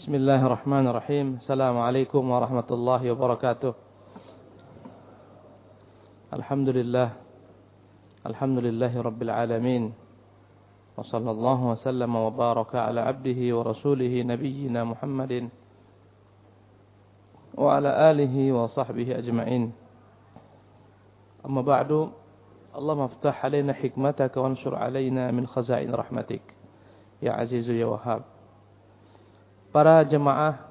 بسم الله الرحمن الرحيم السلام عليكم ورحمة الله وبركاته الحمد لله الحمد لله رب العالمين وصلى الله وسلم وبارك على عبده ورسوله نبينا محمد وعلى آله وصحبه أجمعين أما بعد اللهم افتح علينا حكمتك وانشر علينا من خزائن رحمتك يا عزيز يا وهاب para jemaah,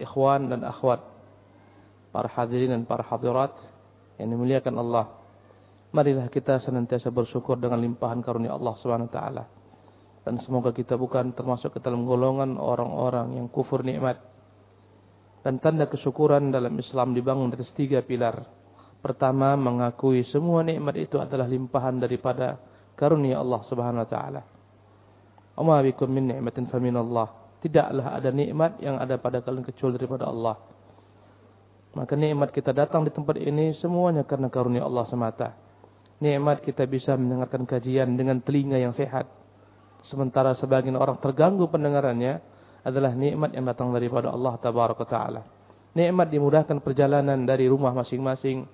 ikhwan dan akhwat, para hadirin dan para hadirat yang dimuliakan Allah. Marilah kita senantiasa bersyukur dengan limpahan karunia Allah wa taala. Dan semoga kita bukan termasuk ke dalam golongan orang-orang yang kufur nikmat. Dan tanda kesyukuran dalam Islam dibangun atas tiga pilar. Pertama, mengakui semua nikmat itu adalah limpahan daripada karunia Allah Subhanahu wa taala. Amma bikum min ni'matin faminallah. Tidaklah ada nikmat yang ada pada kalian kecuali daripada Allah. Maka nikmat kita datang di tempat ini semuanya karena karunia Allah semata. Nikmat kita bisa mendengarkan kajian dengan telinga yang sehat. Sementara sebagian orang terganggu pendengarannya adalah nikmat yang datang daripada Allah Tabaraka Ta'ala. Nikmat dimudahkan perjalanan dari rumah masing-masing.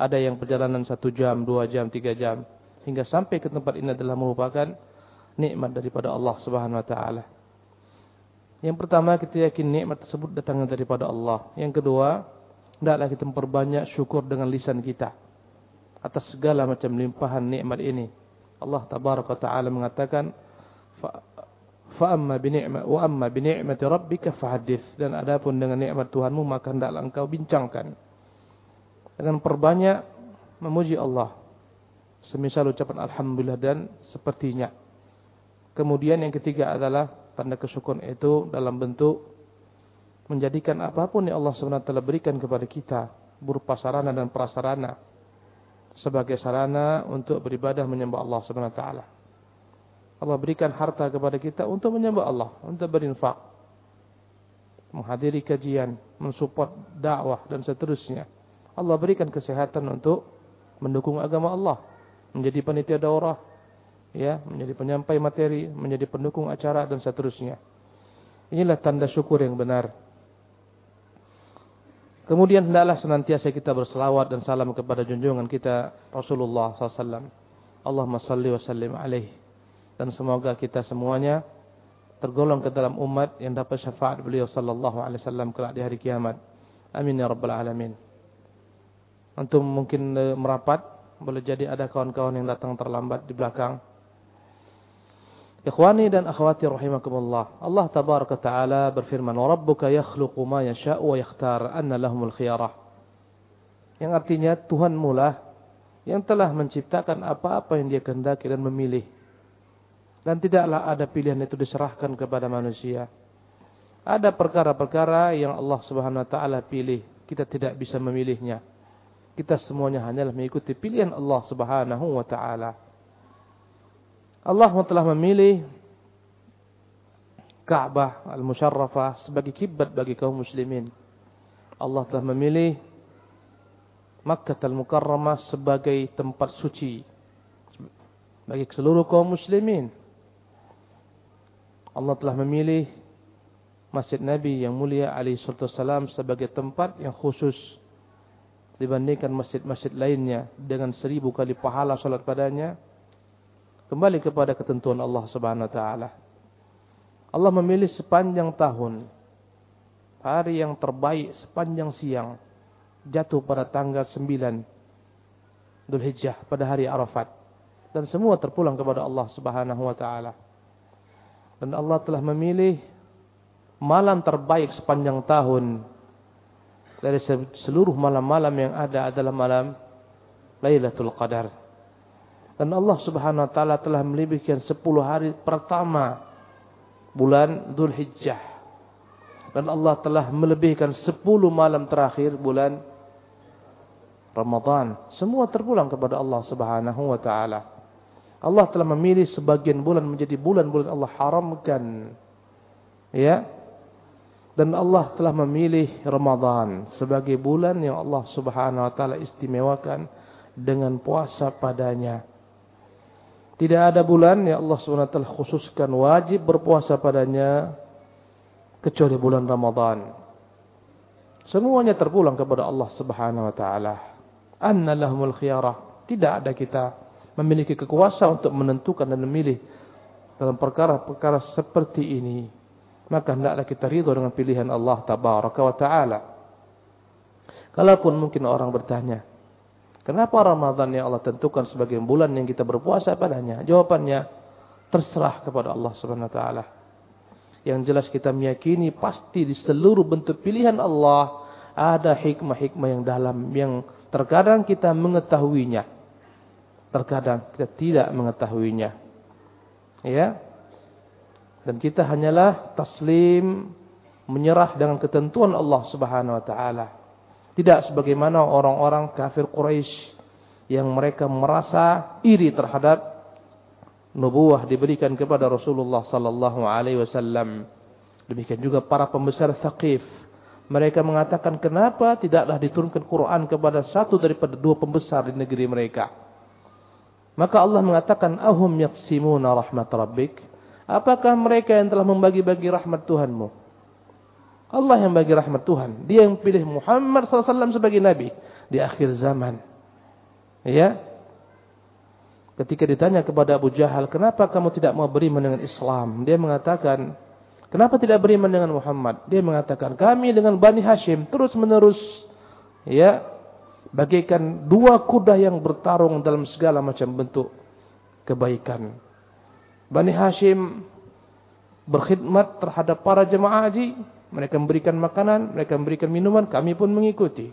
Ada yang perjalanan satu jam, dua jam, tiga jam. Hingga sampai ke tempat ini adalah merupakan nikmat daripada Allah Subhanahu Wa Ta'ala. Yang pertama kita yakin nikmat tersebut datangnya daripada Allah. Yang kedua, hendaklah kita memperbanyak syukur dengan lisan kita atas segala macam limpahan nikmat ini. Allah tabaraka taala mengatakan fa amma bi ni'mat wa amma bi ni'mati rabbika fahaddits dan adapun dengan nikmat Tuhanmu maka hendaklah engkau bincangkan. Dengan perbanyak memuji Allah. Semisal ucapan alhamdulillah dan sepertinya. Kemudian yang ketiga adalah tanda kesyukuran itu dalam bentuk menjadikan apa pun yang Allah SWT berikan kepada kita berupa sarana dan prasarana sebagai sarana untuk beribadah menyembah Allah SWT. Allah berikan harta kepada kita untuk menyembah Allah, untuk berinfak, menghadiri kajian, mensupport dakwah dan seterusnya. Allah berikan kesehatan untuk mendukung agama Allah, menjadi panitia daurah, ya, menjadi penyampai materi, menjadi pendukung acara dan seterusnya. Inilah tanda syukur yang benar. Kemudian hendaklah senantiasa kita berselawat dan salam kepada junjungan kita Rasulullah SAW. Allahumma salli wa sallim alaih. Dan semoga kita semuanya tergolong ke dalam umat yang dapat syafaat beliau sallallahu alaihi wasallam kelak di hari kiamat. Amin ya rabbal alamin. Antum mungkin eh, merapat, boleh jadi ada kawan-kawan yang datang terlambat di belakang. Ikhwani dan akhwati rahimakumullah. Allah tabaraka taala berfirman, "Wa rabbuka yakhluqu ma yasha'u wa yakhtar anna lahumul khiyarah." Yang artinya Tuhan mula yang telah menciptakan apa-apa yang Dia kehendaki dan memilih. Dan tidaklah ada pilihan itu diserahkan kepada manusia. Ada perkara-perkara yang Allah Subhanahu wa taala pilih, kita tidak bisa memilihnya. Kita semuanya hanyalah mengikuti pilihan Allah Subhanahu wa taala. Allah telah memilih Ka'bah al-Musharrafah sebagai kiblat bagi kaum muslimin. Allah telah memilih Makkah al-Mukarramah sebagai tempat suci bagi seluruh kaum muslimin. Allah telah memilih Masjid Nabi yang mulia Ali Salam sebagai tempat yang khusus dibandingkan masjid-masjid lainnya dengan seribu kali pahala salat padanya Kembali kepada ketentuan Allah Subhanahu wa taala. Allah memilih sepanjang tahun hari yang terbaik sepanjang siang jatuh pada tanggal 9 Dzulhijjah pada hari Arafat dan semua terpulang kepada Allah Subhanahu wa taala. Dan Allah telah memilih malam terbaik sepanjang tahun dari seluruh malam-malam yang ada adalah malam Lailatul Qadar. Dan Allah subhanahu wa ta'ala telah melebihkan 10 hari pertama bulan Dhul Hijjah. Dan Allah telah melebihkan 10 malam terakhir bulan Ramadan. Semua terpulang kepada Allah subhanahu wa ta'ala. Allah telah memilih sebagian bulan menjadi bulan-bulan Allah haramkan. Ya. Dan Allah telah memilih Ramadan sebagai bulan yang Allah subhanahu wa ta'ala istimewakan dengan puasa padanya. Tidak ada bulan yang Allah SWT khususkan wajib berpuasa padanya kecuali bulan Ramadan. Semuanya terpulang kepada Allah Subhanahu wa taala. Anna lahumul khiyarah. Tidak ada kita memiliki kekuasaan untuk menentukan dan memilih dalam perkara-perkara seperti ini. Maka hendaklah kita ridho dengan pilihan Allah tabaraka wa taala. Kalaupun mungkin orang bertanya, kenapa Ramadan yang Allah tentukan sebagai bulan yang kita berpuasa padanya? Jawabannya, terserah kepada Allah Subhanahu wa taala. Yang jelas kita meyakini pasti di seluruh bentuk pilihan Allah ada hikmah-hikmah yang dalam yang terkadang kita mengetahuinya. Terkadang kita tidak mengetahuinya. Ya. Dan kita hanyalah taslim menyerah dengan ketentuan Allah Subhanahu wa taala. Tidak sebagaimana orang-orang kafir Quraisy yang mereka merasa iri terhadap nubuah diberikan kepada Rasulullah sallallahu alaihi wasallam. Demikian juga para pembesar Thaqif. Mereka mengatakan kenapa tidaklah diturunkan Quran kepada satu daripada dua pembesar di negeri mereka. Maka Allah mengatakan ahum yaqsimuna rahmat rabbik. Apakah mereka yang telah membagi-bagi rahmat Tuhanmu? Allah yang bagi rahmat Tuhan. Dia yang pilih Muhammad SAW sebagai Nabi di akhir zaman. Ya, Ketika ditanya kepada Abu Jahal, kenapa kamu tidak mau beriman dengan Islam? Dia mengatakan, kenapa tidak beriman dengan Muhammad? Dia mengatakan, kami dengan Bani Hashim terus menerus, ya, bagaikan dua kuda yang bertarung dalam segala macam bentuk kebaikan. Bani Hashim berkhidmat terhadap para jemaah haji, mereka memberikan makanan, mereka memberikan minuman, kami pun mengikuti.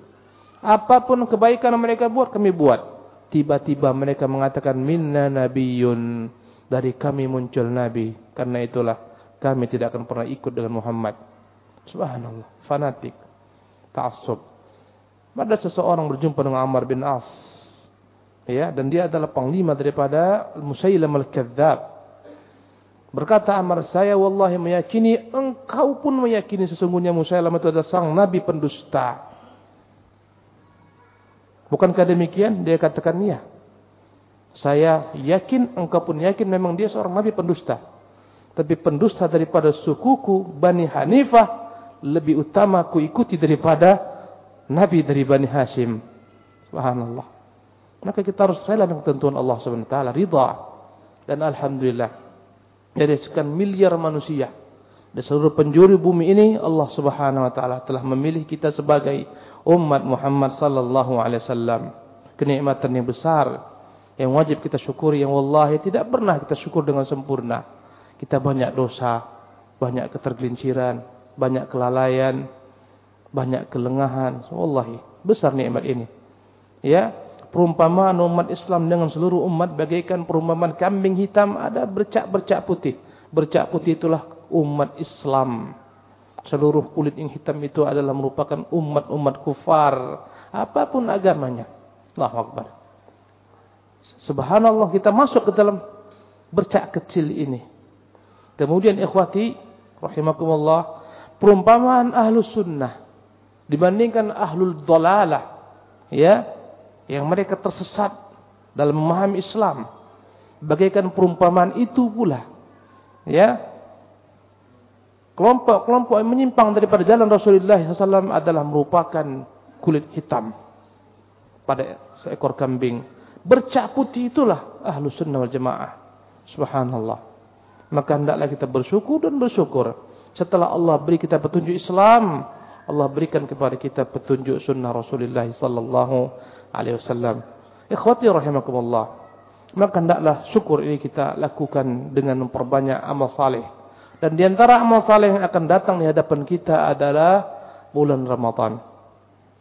Apa pun kebaikan mereka buat, kami buat. Tiba-tiba mereka mengatakan minna nabiyun. Dari kami muncul nabi. Karena itulah kami tidak akan pernah ikut dengan Muhammad. Subhanallah. Fanatik. Ta'asub. Ada seseorang berjumpa dengan Ammar bin As. Ya, dan dia adalah panglima daripada Musailam al-Kadzab. Berkata Ammar, saya wallahi meyakini, engkau pun meyakini sesungguhnya Musailam itu adalah sang nabi pendusta. Bukankah demikian? Dia katakan iya. Saya yakin, engkau pun yakin memang dia seorang nabi pendusta. Tapi pendusta daripada sukuku Bani Hanifah lebih utama ku ikuti daripada nabi dari Bani Hashim. Subhanallah. Maka kita harus rela dengan ketentuan Allah Subhanahu wa ridha. Dan alhamdulillah dari sekian miliar manusia di seluruh penjuru bumi ini Allah Subhanahu wa taala telah memilih kita sebagai umat Muhammad sallallahu alaihi wasallam. Kenikmatan yang besar yang wajib kita syukuri yang wallahi tidak pernah kita syukur dengan sempurna. Kita banyak dosa, banyak ketergelinciran, banyak kelalaian, banyak kelengahan. Wallahi besar nikmat ini. Ya, perumpamaan umat Islam dengan seluruh umat bagaikan perumpamaan kambing hitam ada bercak-bercak putih. Bercak putih itulah umat Islam. Seluruh kulit yang hitam itu adalah merupakan umat-umat kufar. Apa pun agamanya. Allahu Akbar. Subhanallah kita masuk ke dalam bercak kecil ini. Kemudian ikhwati rahimakumullah. Perumpamaan ahlu sunnah. Dibandingkan ahlul dolalah. Ya. Yang mereka tersesat dalam memahami Islam. Bagaikan perumpamaan itu pula. Ya kelompok-kelompok yang menyimpang daripada jalan Rasulullah SAW adalah merupakan kulit hitam pada seekor kambing. Bercak putih itulah ahlu sunnah wal jamaah. Subhanallah. Maka hendaklah kita bersyukur dan bersyukur. Setelah Allah beri kita petunjuk Islam, Allah berikan kepada kita petunjuk sunnah Rasulullah sallallahu alaihi wasallam. Ikhwati rahimakumullah. Maka hendaklah syukur ini kita lakukan dengan memperbanyak amal saleh dan di antara amal saleh yang akan datang di hadapan kita adalah bulan Ramadan.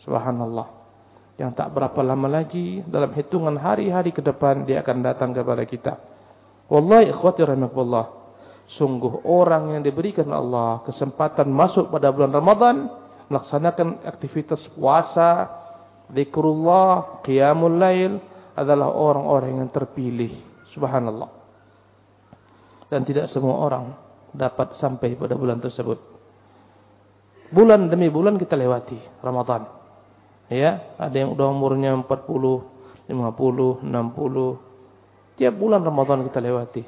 Subhanallah. Yang tak berapa lama lagi dalam hitungan hari-hari ke depan dia akan datang kepada kita. Wallahi ikhwati rahimakumullah. Sungguh orang yang diberikan Allah kesempatan masuk pada bulan Ramadan melaksanakan aktivitas puasa, zikrullah, qiyamul lail adalah orang-orang yang terpilih. Subhanallah. Dan tidak semua orang dapat sampai pada bulan tersebut. Bulan demi bulan kita lewati Ramadan. Ya, ada yang udah umurnya 40, 50, 60. Tiap bulan Ramadan kita lewati.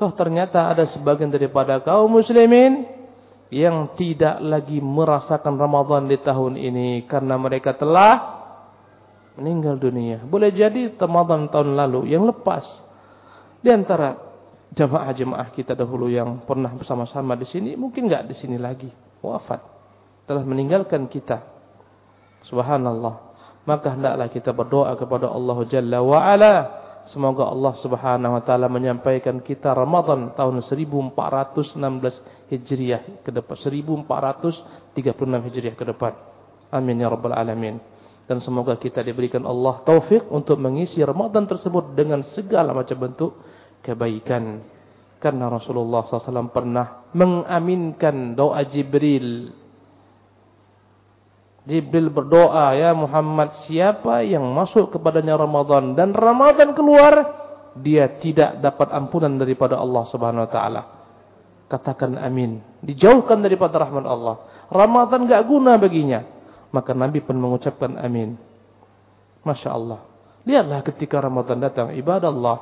Toh ternyata ada sebagian daripada kaum muslimin yang tidak lagi merasakan Ramadan di tahun ini karena mereka telah meninggal dunia. Boleh jadi Ramadan tahun lalu yang lepas. Di antara jamaah-jamaah kita dahulu yang pernah bersama-sama di sini mungkin enggak di sini lagi, wafat. Telah meninggalkan kita. Subhanallah. Maka hendaklah kita berdoa kepada Allah Jalla wa ala Semoga Allah Subhanahu wa taala menyampaikan kita Ramadan tahun 1416 Hijriah ke depan 1436 Hijriah ke depan. Amin ya rabbal alamin. Dan semoga kita diberikan Allah taufik untuk mengisi Ramadan tersebut dengan segala macam bentuk kebaikan. Karena Rasulullah SAW pernah mengaminkan doa Jibril Jibril berdoa, ya Muhammad siapa yang masuk kepadanya Ramadan dan Ramadan keluar, dia tidak dapat ampunan daripada Allah Subhanahu wa taala. Katakan amin. Dijauhkan daripada rahmat Allah. Ramadan enggak guna baginya. Maka Nabi pun mengucapkan amin. Masya Allah. Lihatlah ketika Ramadan datang, ibadah Allah.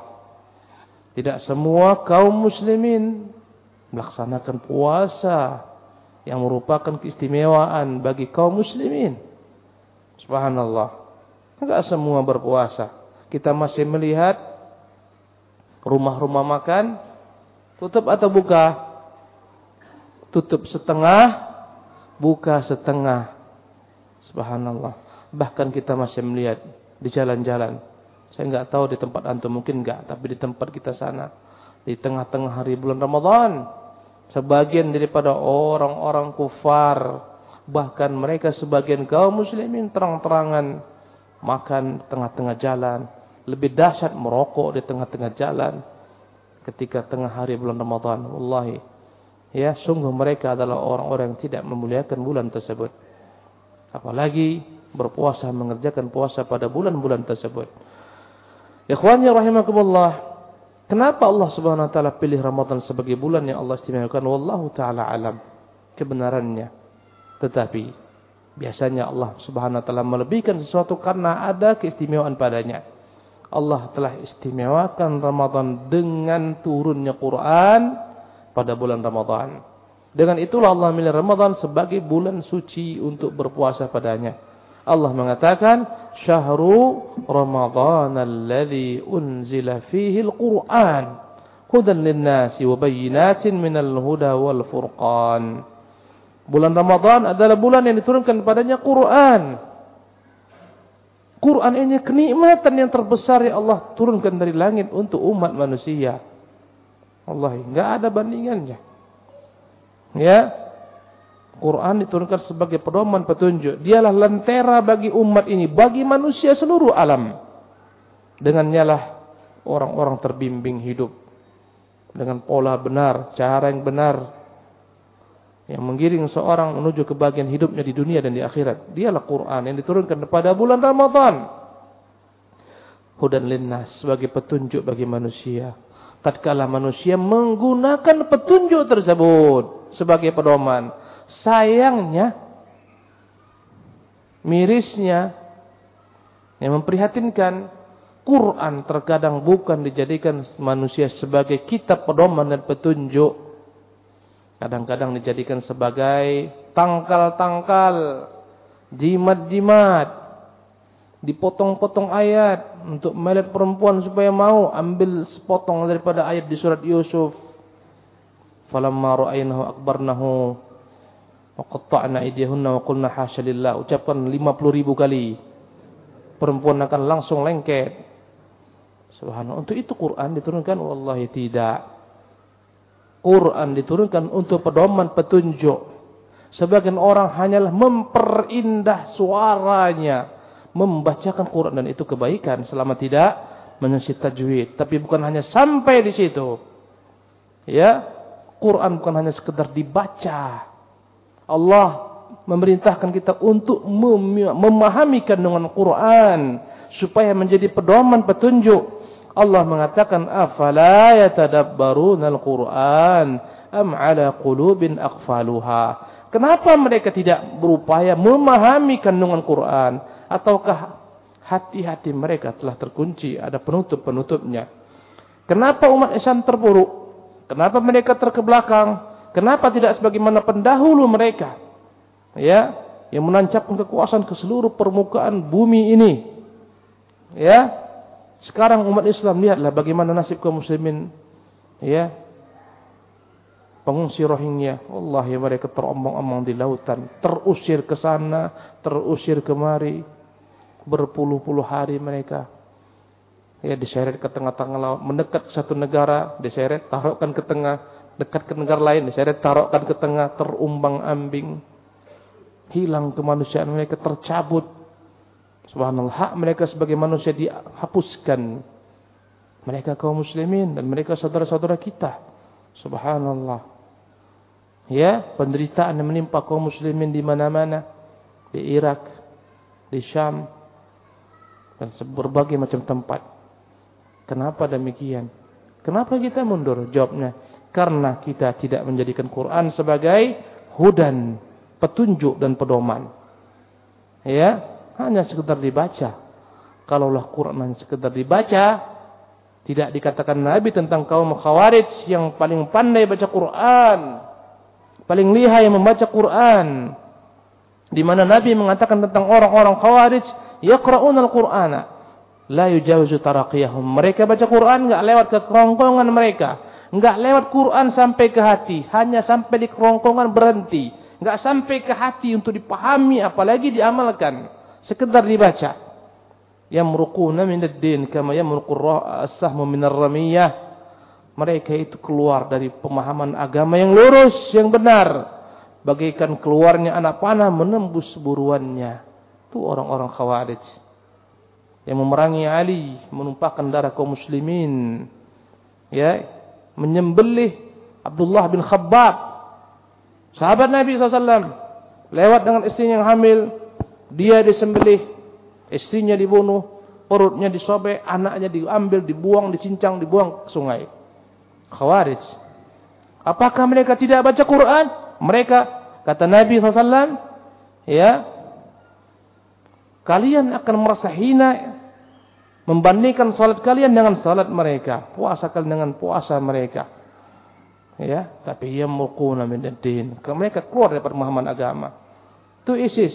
Tidak semua kaum muslimin melaksanakan puasa yang merupakan keistimewaan bagi kaum muslimin. Subhanallah. Enggak semua berpuasa. Kita masih melihat rumah-rumah makan tutup atau buka? Tutup setengah, buka setengah. Subhanallah. Bahkan kita masih melihat di jalan-jalan. Saya enggak tahu di tempat antum mungkin enggak, tapi di tempat kita sana di tengah-tengah hari bulan Ramadan sebagian daripada orang-orang kufar bahkan mereka sebagian kaum muslimin terang-terangan makan tengah-tengah jalan lebih dahsyat merokok di tengah-tengah jalan ketika tengah hari bulan Ramadan wallahi ya sungguh mereka adalah orang-orang yang tidak memuliakan bulan tersebut apalagi berpuasa mengerjakan puasa pada bulan-bulan tersebut ikhwan ya rahimakumullah Kenapa Allah Subhanahu wa taala pilih Ramadan sebagai bulan yang Allah istimewakan? Wallahu taala alam kebenarannya. Tetapi biasanya Allah Subhanahu wa taala melebihkan sesuatu karena ada keistimewaan padanya. Allah telah istimewakan Ramadan dengan turunnya Quran pada bulan Ramadan. Dengan itulah Allah memilih Ramadan sebagai bulan suci untuk berpuasa padanya. Allah mengatakan syahru Ramadan alladhi unzila fihi al-Qur'an hudan lin-nasi wa bayyinatin minal huda wal furqan. Bulan Ramadan adalah bulan yang diturunkan padanya Quran. Quran ini kenikmatan yang terbesar yang Allah turunkan dari langit untuk umat manusia. Allah enggak ada bandingannya. Ya, Quran diturunkan sebagai pedoman petunjuk. Dialah lentera bagi umat ini, bagi manusia seluruh alam. Dengannya lah orang-orang terbimbing hidup dengan pola benar, cara yang benar yang menggiring seorang menuju kebahagiaan hidupnya di dunia dan di akhirat. Dialah Quran yang diturunkan pada bulan Ramadan. Hudan linnas sebagai petunjuk bagi manusia. Tatkala manusia menggunakan petunjuk tersebut sebagai pedoman, sayangnya, mirisnya, yang memprihatinkan, Quran terkadang bukan dijadikan manusia sebagai kitab pedoman dan petunjuk. Kadang-kadang dijadikan sebagai tangkal-tangkal, jimat-jimat, dipotong-potong ayat untuk melihat perempuan supaya mau ambil sepotong daripada ayat di surat Yusuf. Falamma ra'aynahu akbarnahu Waqatta'na aydiyahunna wa qulna hasya lillah. Ucapkan 50 ribu kali. Perempuan akan langsung lengket. Subhanallah. Untuk itu Quran diturunkan? Wallahi tidak. Quran diturunkan untuk pedoman petunjuk. Sebagian orang hanyalah memperindah suaranya. Membacakan Quran dan itu kebaikan. Selama tidak menyesit tajwid. Tapi bukan hanya sampai di situ. Ya. Quran bukan hanya sekedar dibaca. Allah memerintahkan kita untuk memahami kandungan Quran supaya menjadi pedoman petunjuk. Allah mengatakan afala yatadabbaruna al-Quran am ala qulubin aqfaluha. Kenapa mereka tidak berupaya memahami kandungan Quran ataukah hati-hati mereka telah terkunci ada penutup-penutupnya? Kenapa umat Islam terpuruk? Kenapa mereka terkebelakang? Kenapa tidak sebagaimana pendahulu mereka? Ya, yang menancapkan kekuasaan ke seluruh permukaan bumi ini. Ya. Sekarang umat Islam lihatlah bagaimana nasib kaum muslimin ya. Pengungsi Rohingya, Allah ya mereka terombang-ambang di lautan, terusir ke sana, terusir kemari. Berpuluh-puluh hari mereka ya diseret ke tengah-tengah laut, mendekat ke satu negara, diseret, taruhkan ke tengah, dekat ke negara lain, diseret, taruhkan ke tengah, terumbang-ambing. Hilang kemanusiaan mereka tercabut. Subhanallah, hak mereka sebagai manusia dihapuskan. Mereka kaum muslimin dan mereka saudara-saudara kita. Subhanallah. Ya, penderitaan yang menimpa kaum muslimin di mana-mana. Di Irak, di Syam, dan berbagai macam tempat. Kenapa demikian? Kenapa kita mundur? Jawabnya, karena kita tidak menjadikan Quran sebagai hudan, petunjuk dan pedoman. Ya, hanya sekedar dibaca. Kalaulah Quran hanya sekedar dibaca, tidak dikatakan Nabi tentang kaum Khawarij yang paling pandai baca Quran, paling lihai membaca Quran. Di mana Nabi mengatakan tentang orang-orang Khawarij, yaqra'una al-Qur'ana la yujawizu taraqiyahum. Mereka baca Quran enggak lewat ke kerongkongan mereka, enggak lewat Quran sampai ke hati, hanya sampai di kerongkongan berhenti, enggak sampai ke hati untuk dipahami apalagi diamalkan, sekedar dibaca. Yamruquna min ad-din kama yamruqu as-sahmu min ar-ramiyah. Mereka itu keluar dari pemahaman agama yang lurus, yang benar. Bagaikan keluarnya anak panah menembus buruannya. Itu orang-orang khawarij yang memerangi Ali, menumpahkan darah kaum muslimin, ya, menyembelih Abdullah bin Khabbab, sahabat Nabi SAW, lewat dengan istrinya yang hamil, dia disembelih, istrinya dibunuh, perutnya disobek, anaknya diambil, dibuang, dicincang, dibuang ke sungai. Khawarij. Apakah mereka tidak baca Quran? Mereka, kata Nabi SAW, ya, kalian akan merasa hina membandingkan salat kalian dengan salat mereka, puasa kalian dengan puasa mereka. Ya, tapi yamquna min ad-din. Mereka keluar dari pemahaman agama. Itu ISIS.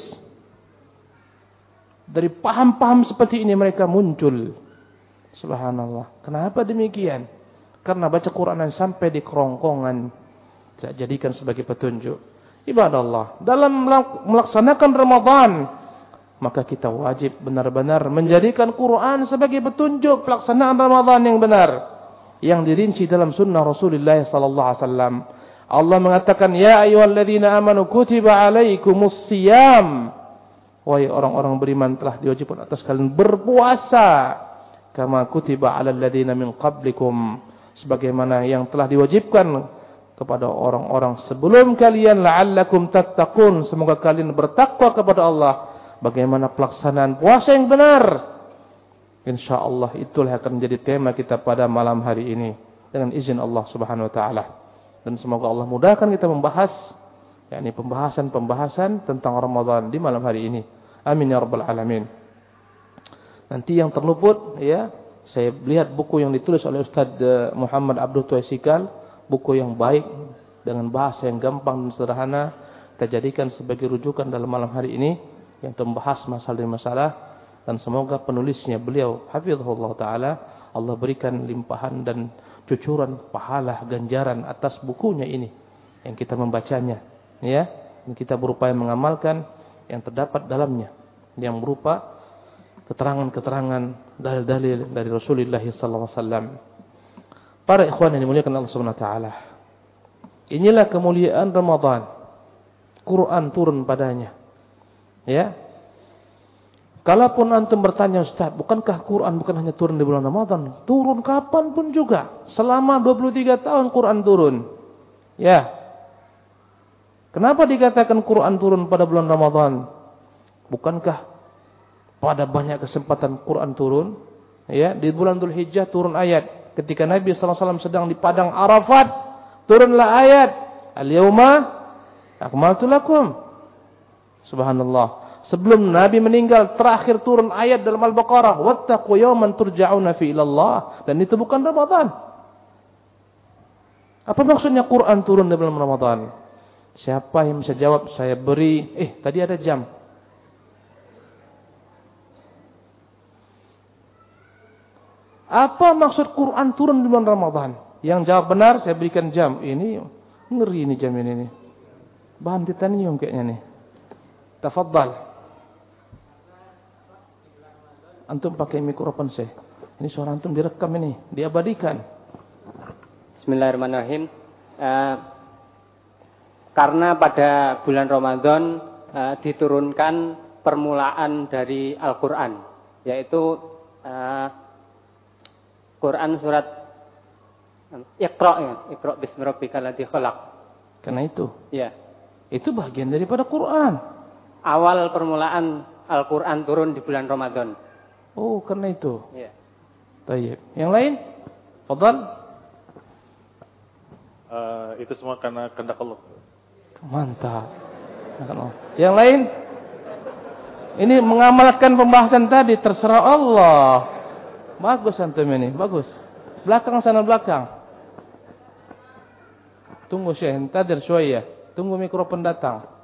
Dari paham-paham seperti ini mereka muncul. Subhanallah. Kenapa demikian? Karena baca Quran yang sampai di kerongkongan. Tidak jadikan sebagai petunjuk. Ibadah Allah. Dalam melaksanakan Ramadan maka kita wajib benar-benar menjadikan Quran sebagai petunjuk pelaksanaan Ramadan yang benar. Yang dirinci dalam sunnah Rasulullah sallallahu alaihi wasallam. Allah mengatakan ya ayyuhalladzina amanu kutiba alaikumus siyam. Wahai orang-orang beriman telah diwajibkan atas kalian berpuasa. Kama kutiba alal ladzina min qablikum. Sebagaimana yang telah diwajibkan kepada orang-orang sebelum kalian la'allakum tattaqun. Semoga kalian bertakwa kepada Allah bagaimana pelaksanaan puasa yang benar. InsyaAllah itulah akan menjadi tema kita pada malam hari ini. Dengan izin Allah subhanahu wa ta'ala. Dan semoga Allah mudahkan kita membahas. yakni pembahasan-pembahasan tentang Ramadan di malam hari ini. Amin ya rabbal alamin. Nanti yang terluput ya, saya lihat buku yang ditulis oleh Ustaz eh, Muhammad Abdul Tuaisikal, buku yang baik dengan bahasa yang gampang dan sederhana kita jadikan sebagai rujukan dalam malam hari ini yang membahas masalah demi masalah. Dan semoga penulisnya beliau hafizahullah taala Allah berikan limpahan dan cucuran pahala ganjaran atas bukunya ini yang kita membacanya. Ya kita berupaya mengamalkan yang terdapat dalamnya. Yang berupa keterangan-keterangan dalil-dalil dari Rasulullah sallallahu alaihi wasallam. Para ikhwan yang dimuliakan Allah Subhanahu wa taala. Inilah kemuliaan Ramadan. Quran turun padanya Ya. Kalaupun antum bertanya Ustaz, bukankah Quran bukan hanya turun di bulan Ramadan? Turun kapan pun juga. Selama 23 tahun Quran turun. Ya. Kenapa dikatakan Quran turun pada bulan Ramadan? Bukankah pada banyak kesempatan Quran turun? Ya, di bulan Dhul Hijjah turun ayat. Ketika Nabi SAW sedang di padang Arafat, turunlah ayat. Al-yawma akmaltu lakum. Subhanallah. Sebelum Nabi meninggal terakhir turun ayat dalam Al-Baqarah, "Wattaqu yawman turja'una fi ilallah." Dan itu bukan Ramadan. Apa maksudnya Quran turun bulan Ramadan? Siapa yang bisa jawab? Saya beri. Eh, tadi ada jam. Apa maksud Quran turun di bulan Ramadan? Yang jawab benar, saya berikan jam. Ini ngeri ini jam ini nih. Bahan titanium kayaknya nih. Tafadhal. Antum pakai mikrofon saya. Ini suara antum direkam ini, diabadikan. Bismillahirrahmanirrahim. Uh, karena pada bulan Ramadan uh, diturunkan permulaan dari Al-Quran, yaitu uh, Quran surat Iqra ya, Iqra bismi rabbikal ladzi khalaq. Karena itu. Ya. Itu bagian daripada Quran. Awal permulaan Al-Quran turun di bulan Ramadan. Oh, karena itu. Ya. Baik. Yang lain? Fadal. Uh, itu semua karena kehendak Allah. Mantap. Yang lain? Ini mengamalkan pembahasan tadi terserah Allah. Bagus antum ini, bagus. Belakang sana belakang. Tunggu Syekh, tadir ya. Tunggu mikrofon datang.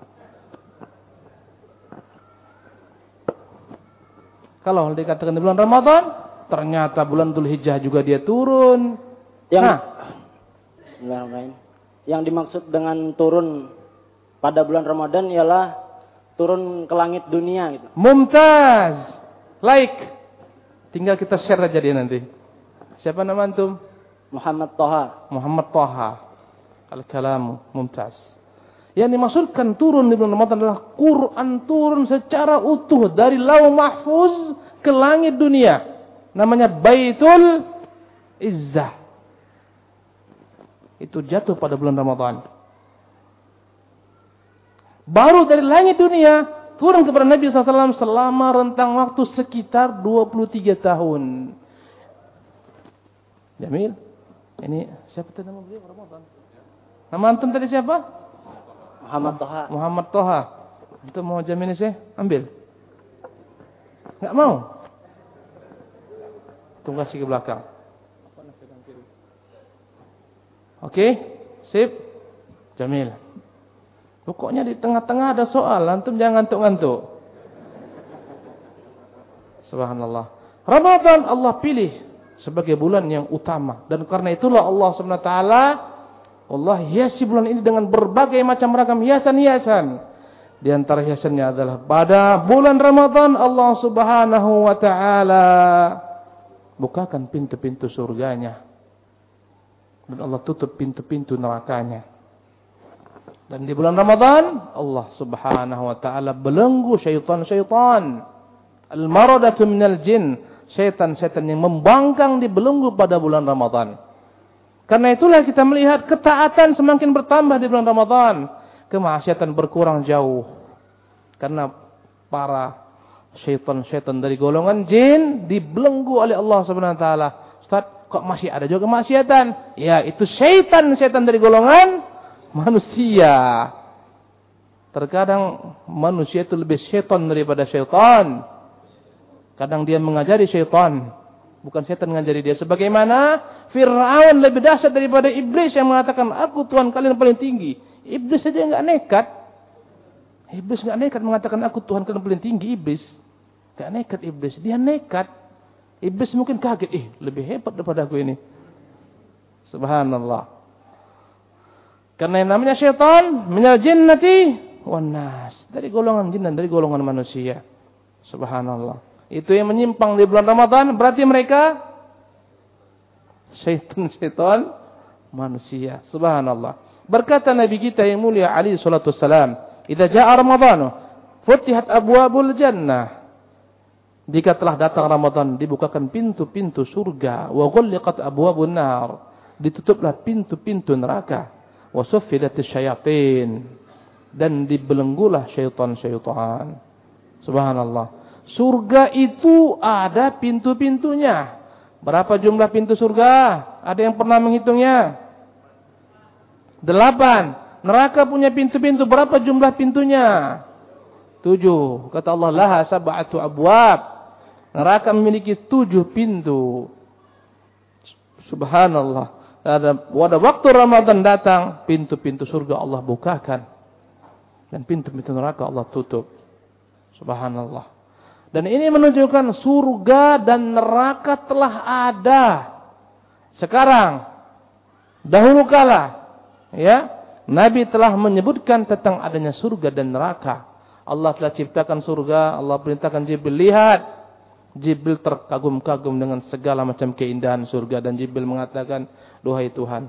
Kalau dikatakan di bulan Ramadan, ternyata bulan Dhul Hijjah juga dia turun. Yang, nah. Bismillahirrahmanirrahim. Yang dimaksud dengan turun pada bulan Ramadan ialah turun ke langit dunia gitu. Mumtaz. Like. Tinggal kita share aja dia nanti. Siapa nama antum? Muhammad Toha. Muhammad Toha. Al-kalamu mumtaz. Yang dimaksudkan turun di bulan Ramadan adalah Quran turun secara utuh dari lau mahfuz ke langit dunia. Namanya Baitul Izzah. Itu jatuh pada bulan Ramadan. Baru dari langit dunia turun kepada Nabi SAW selama rentang waktu sekitar 23 tahun. Jamil, ini siapa tadi nama beliau Ramadan? Nama antum tadi siapa? Muhammad Toha. Muhammad Toha. Itu mau jamin sih? Ambil. Enggak mau? Tunggu kasih ke belakang. Oke, okay. sip. Jamil. Pokoknya di tengah-tengah ada soal, antum jangan ngantuk-ngantuk. Subhanallah. Ramadan Allah pilih sebagai bulan yang utama dan karena itulah Allah Subhanahu wa taala Allah hiasi bulan ini dengan berbagai macam ragam hiasan-hiasan. Di antara hiasannya adalah pada bulan Ramadan Allah Subhanahu wa taala bukakan pintu-pintu surganya dan Allah tutup pintu-pintu nerakanya. Dan di bulan Ramadan Allah Subhanahu wa taala belenggu syaitan-syaitan. Al-maradatu minal jin, syaitan-syaitan yang membangkang di belenggu pada bulan Ramadan. Karena itulah kita melihat ketaatan semakin bertambah di bulan Ramadan, kemaksiatan berkurang jauh. Karena para syaitan-syaitan dari golongan jin dibelenggu oleh Allah Subhanahu wa. Ustaz, kok masih ada juga kemaksiatan? Ya, itu syaitan-syaitan dari golongan manusia. Terkadang manusia itu lebih syaitan daripada syaitan. Kadang dia mengajari syaitan. Bukan syaitan mengajari dia. Sebagaimana Fir'aun lebih dahsyat daripada iblis yang mengatakan, aku Tuhan kalian paling tinggi. Iblis saja enggak nekat. Iblis enggak nekat mengatakan, aku Tuhan kalian paling tinggi. Iblis. Enggak nekat iblis. Dia nekat. Iblis mungkin kaget. Eh, lebih hebat daripada aku ini. Subhanallah. Karena yang namanya syaitan minal jinnati wan nas. Dari golongan jin dan dari golongan manusia. Subhanallah. Itu yang menyimpang di bulan Ramadan berarti mereka syaitan-syaitan manusia. Subhanallah. Berkata Nabi kita yang mulia Ali sallallahu wasallam, "Idza jaa Ramadan, futihat abwabul jannah." Jika telah datang Ramadan, dibukakan pintu-pintu surga, wa ghulliqat abwabun nar. Ditutuplah pintu-pintu neraka wasuffidatis syayatin dan dibelenggulah syaitan-syaitan. Subhanallah. Surga itu ada pintu-pintunya. Berapa jumlah pintu surga? Ada yang pernah menghitungnya? Delapan. Neraka punya pintu-pintu. Berapa jumlah pintunya? Tujuh. Kata Allah, laha sab'atu abwab. Neraka memiliki tujuh pintu. Subhanallah. pada waktu Ramadan datang, pintu-pintu surga Allah bukakan. Dan pintu-pintu neraka Allah tutup. Subhanallah. Dan ini menunjukkan surga dan neraka telah ada. Sekarang, dahulu kala, ya, Nabi telah menyebutkan tentang adanya surga dan neraka. Allah telah ciptakan surga, Allah perintahkan Jibril lihat. Jibril terkagum-kagum dengan segala macam keindahan surga dan Jibril mengatakan, "Duhai Tuhan,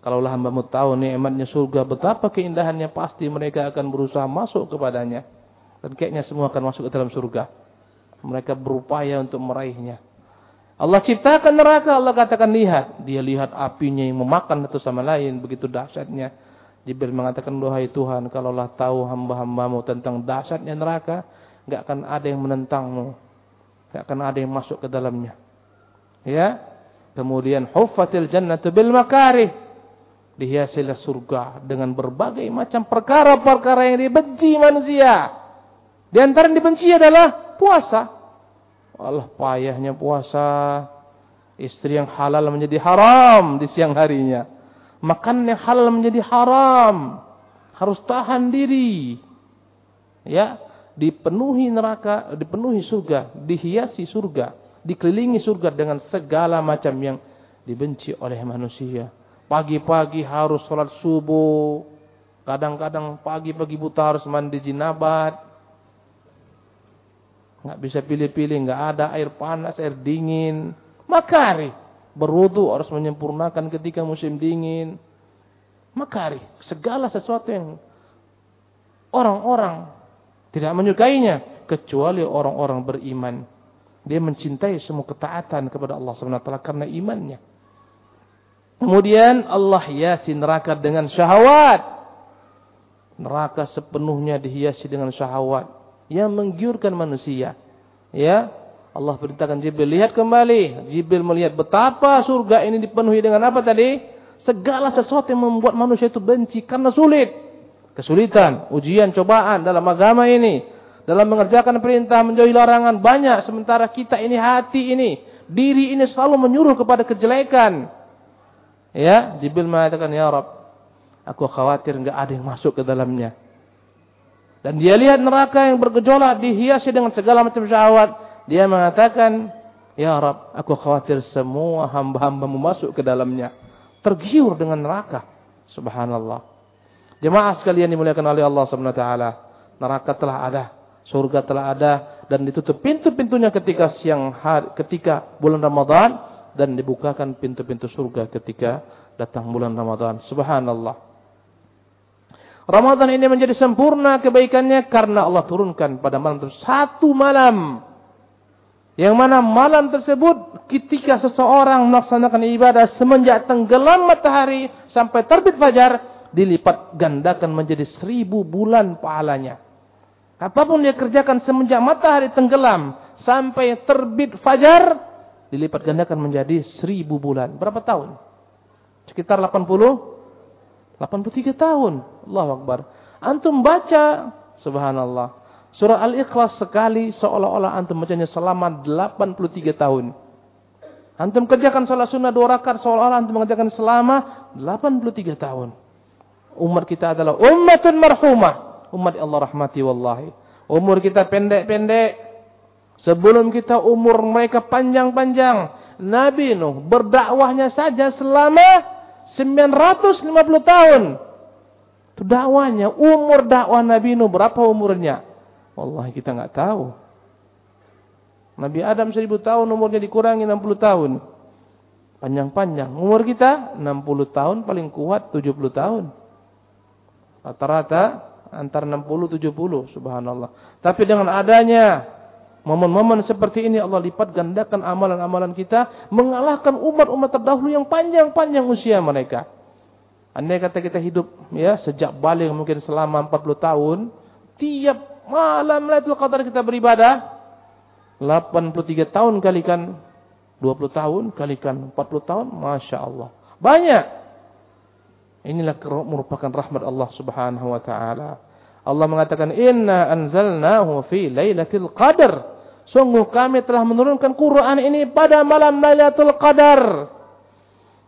kalaulah hambamu tahu nikmatnya surga betapa keindahannya pasti mereka akan berusaha masuk kepadanya." Dan kayaknya semua akan masuk ke dalam surga. Mereka berupaya untuk meraihnya. Allah ciptakan neraka, Allah katakan lihat. Dia lihat apinya yang memakan satu sama lain, begitu dahsyatnya. Jibril mengatakan, Duhai Tuhan, kalaulah tahu hamba-hambamu tentang dahsyatnya neraka, enggak akan ada yang menentangmu. Enggak akan ada yang masuk ke dalamnya. Ya. Kemudian huffatil jannatu bil makarih. Dihiasilah surga dengan berbagai macam perkara-perkara yang dibenci manusia. Di antara yang dibenci adalah puasa. Allah payahnya puasa. Istri yang halal menjadi haram di siang harinya. Makan yang halal menjadi haram. Harus tahan diri. Ya, dipenuhi neraka, dipenuhi surga, dihiasi surga, dikelilingi surga dengan segala macam yang dibenci oleh manusia. Pagi-pagi harus sholat subuh. Kadang-kadang pagi-pagi buta harus mandi jinabat nggak bisa pilih-pilih, nggak ada air panas, air dingin. Makari berwudu harus menyempurnakan ketika musim dingin. Makari segala sesuatu yang orang-orang tidak menyukainya kecuali orang-orang beriman. Dia mencintai semua ketaatan kepada Allah SWT karena imannya. Kemudian Allah hiasi neraka dengan syahwat. Neraka sepenuhnya dihiasi dengan syahwat yang menggiurkan manusia. Ya, Allah perintahkan Jibril lihat kembali. Jibril melihat betapa surga ini dipenuhi dengan apa tadi? Segala sesuatu yang membuat manusia itu benci karena sulit. Kesulitan, ujian, cobaan dalam agama ini. Dalam mengerjakan perintah, menjauhi larangan banyak. Sementara kita ini, hati ini, diri ini selalu menyuruh kepada kejelekan. Ya, Jibril mengatakan, Ya Rab, aku khawatir enggak ada yang masuk ke dalamnya. Dan dia lihat neraka yang bergejolak dihiasi dengan segala macam syahwat. Dia mengatakan, Ya Rab, aku khawatir semua hamba-hambamu masuk ke dalamnya. Tergiur dengan neraka. Subhanallah. Jemaah sekalian dimuliakan oleh Allah SWT. Neraka telah ada. Surga telah ada. Dan ditutup pintu-pintunya ketika siang hari, ketika bulan Ramadan. Dan dibukakan pintu-pintu surga ketika datang bulan Ramadan. Subhanallah. Ramadan ini menjadi sempurna kebaikannya karena Allah turunkan pada malam tersebut satu malam. Yang mana malam tersebut ketika seseorang melaksanakan ibadah semenjak tenggelam matahari sampai terbit fajar dilipat gandakan menjadi seribu bulan pahalanya. Apa pun dia kerjakan semenjak matahari tenggelam sampai terbit fajar dilipat gandakan menjadi seribu bulan. Berapa tahun? Sekitar 80 83 tahun. Allah Akbar. Antum baca, subhanallah. Surah Al-Ikhlas sekali seolah-olah antum bacanya selama 83 tahun. Antum kerjakan salat sunnah dua rakaat seolah-olah antum mengerjakan selama 83 tahun. Umat kita adalah ummatun marhumah. Umat Allah rahmati wallahi. Umur kita pendek-pendek. Sebelum kita umur mereka panjang-panjang. Nabi Nuh berdakwahnya saja selama 950 tahun. Itu dakwanya. Umur dakwah Nabi Nuh berapa umurnya? Wallahi kita nggak tahu. Nabi Adam 1000 tahun umurnya dikurangi 60 tahun. Panjang-panjang. Umur kita 60 tahun paling kuat 70 tahun. Rata-rata antara 60 70 subhanallah. Tapi dengan adanya Momen-momen seperti ini Allah lipat gandakan amalan-amalan kita. Mengalahkan umat-umat terdahulu yang panjang-panjang usia mereka. Andai kata kita hidup ya sejak balik mungkin selama 40 tahun. Tiap malam Lailatul Qadar kita beribadah. 83 tahun kalikan 20 tahun kalikan 40 tahun. Masya Allah. Banyak. Inilah merupakan rahmat Allah subhanahu wa ta'ala. Allah mengatakan, Inna anzalnahu fi laylatil qadar. Sungguh kami telah menurunkan Quran ini pada malam Lailatul Qadar.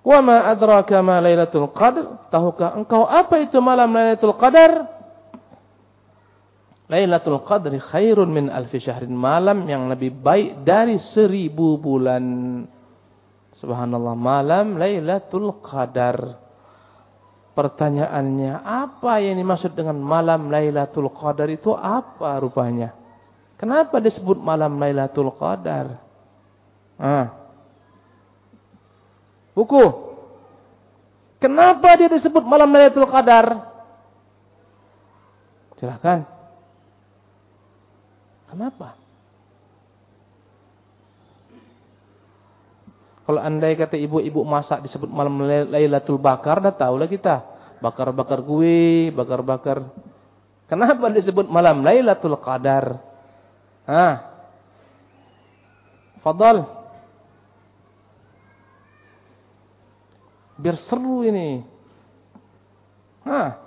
Wa ma adraka ma Lailatul Qadar? Tahukah engkau apa itu malam Lailatul Qadar? Lailatul Qadri khairun min alfi syahrin. Malam yang lebih baik dari seribu bulan. Subhanallah. Malam Lailatul Qadar. Pertanyaannya, apa yang dimaksud dengan malam Lailatul Qadar itu apa rupanya? Kenapa disebut malam Lailatul Qadar? Ah. Buku. Kenapa dia disebut malam Lailatul Qadar? Silakan. Kenapa? Kalau andai kata ibu-ibu masak disebut malam Lailatul Bakar, dah tahulah kita. Bakar-bakar kue, bakar-bakar. Kenapa disebut malam Lailatul Qadar? Hah? Fadal. Biar seru ini. Hah?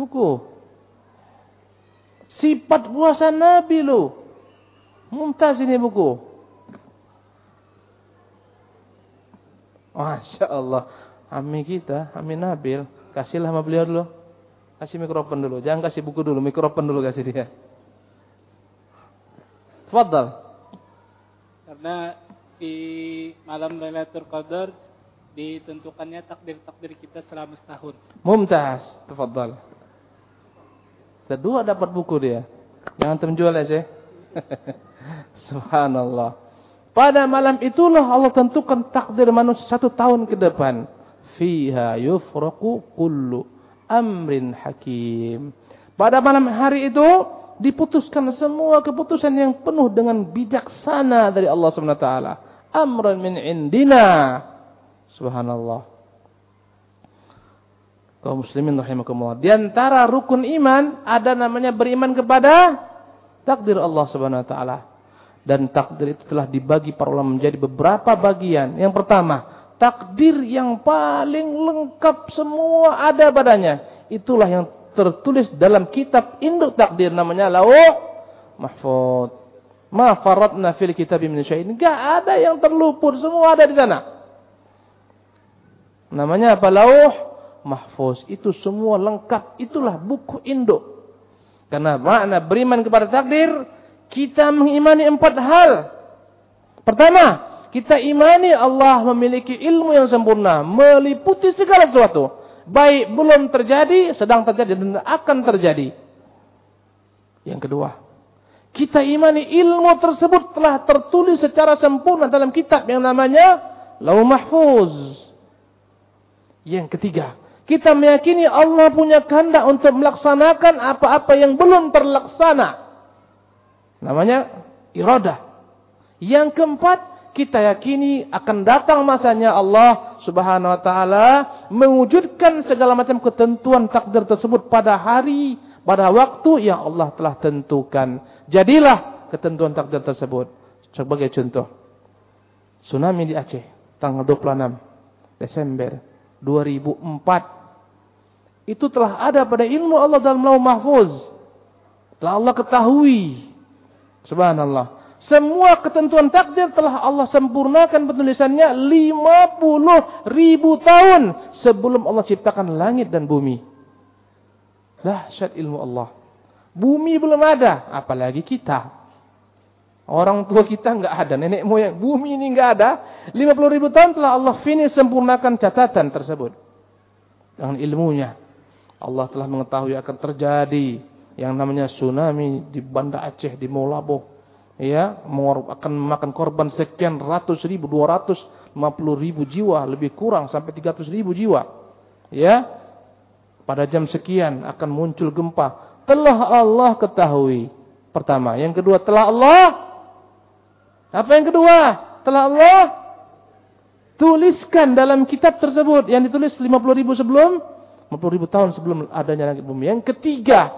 Buku. Sifat puasa Nabi lo. Mumtaz ini buku. Masya Allah. Ami kita, Ami Nabil. Kasihlah sama beliau dulu. Kasih mikrofon dulu. Jangan kasih buku dulu. Mikrofon dulu kasih dia. Fadal. Karena di malam Lailatul Qadar ditentukannya takdir-takdir kita selama setahun. Mumtaz. Tafadhal. Kedua dapat buku dia. Jangan terjual aja. Subhanallah. Pada malam itulah Allah tentukan takdir manusia satu tahun ke depan. Fiha yufraku kullu amrin hakim. Pada malam hari itu diputuskan semua keputusan yang penuh dengan bijaksana dari Allah SWT. Amran min indina. Subhanallah. Kaum muslimin rahimakumullah. Di antara rukun iman ada namanya beriman kepada takdir Allah Subhanahu wa taala dan takdir itu telah dibagi para ulama menjadi beberapa bagian. Yang pertama, takdir yang paling lengkap semua ada padanya. Itulah yang tertulis dalam kitab induk takdir namanya Lauh Mahfud. Ma faradna fil kitab min syai'in. Enggak ada yang terluput, semua ada di sana. Namanya apa? Lauh Mahfuz. Itu semua lengkap. Itulah buku induk. Karena makna beriman kepada takdir kita mengimani empat hal. Pertama, kita imani Allah memiliki ilmu yang sempurna, meliputi segala sesuatu. Baik belum terjadi, sedang terjadi dan akan terjadi. Yang kedua, kita imani ilmu tersebut telah tertulis secara sempurna dalam kitab yang namanya Lauh Mahfuz. Yang ketiga, kita meyakini Allah punya kehendak untuk melaksanakan apa-apa yang belum terlaksana. Namanya iradah. Yang keempat, kita yakini akan datang masanya Allah Subhanahu wa taala mewujudkan segala macam ketentuan takdir tersebut pada hari, pada waktu yang Allah telah tentukan. Jadilah ketentuan takdir tersebut. Sebagai contoh, tsunami di Aceh tanggal 26 Desember 2004 itu telah ada pada ilmu Allah dalam lauh mahfuz. Telah Allah ketahui Subhanallah. Semua ketentuan takdir telah Allah sempurnakan penulisannya 50 ribu tahun sebelum Allah ciptakan langit dan bumi. Dahsyat ilmu Allah. Bumi belum ada, apalagi kita. Orang tua kita enggak ada, nenek moyang. Bumi ini enggak ada. 50 ribu tahun telah Allah finish sempurnakan catatan tersebut. Dengan ilmunya. Allah telah mengetahui akan terjadi yang namanya tsunami di Banda Aceh di Molabo ya akan memakan korban sekian ratus ribu dua ratus lima puluh ribu jiwa lebih kurang sampai tiga ratus ribu jiwa. Ya pada jam sekian akan muncul gempa. Telah Allah ketahui. Pertama. Yang kedua telah Allah. Apa yang kedua? Telah Allah tuliskan dalam kitab tersebut yang ditulis lima puluh ribu sebelum lima puluh ribu tahun sebelum adanya langit bumi. Yang ketiga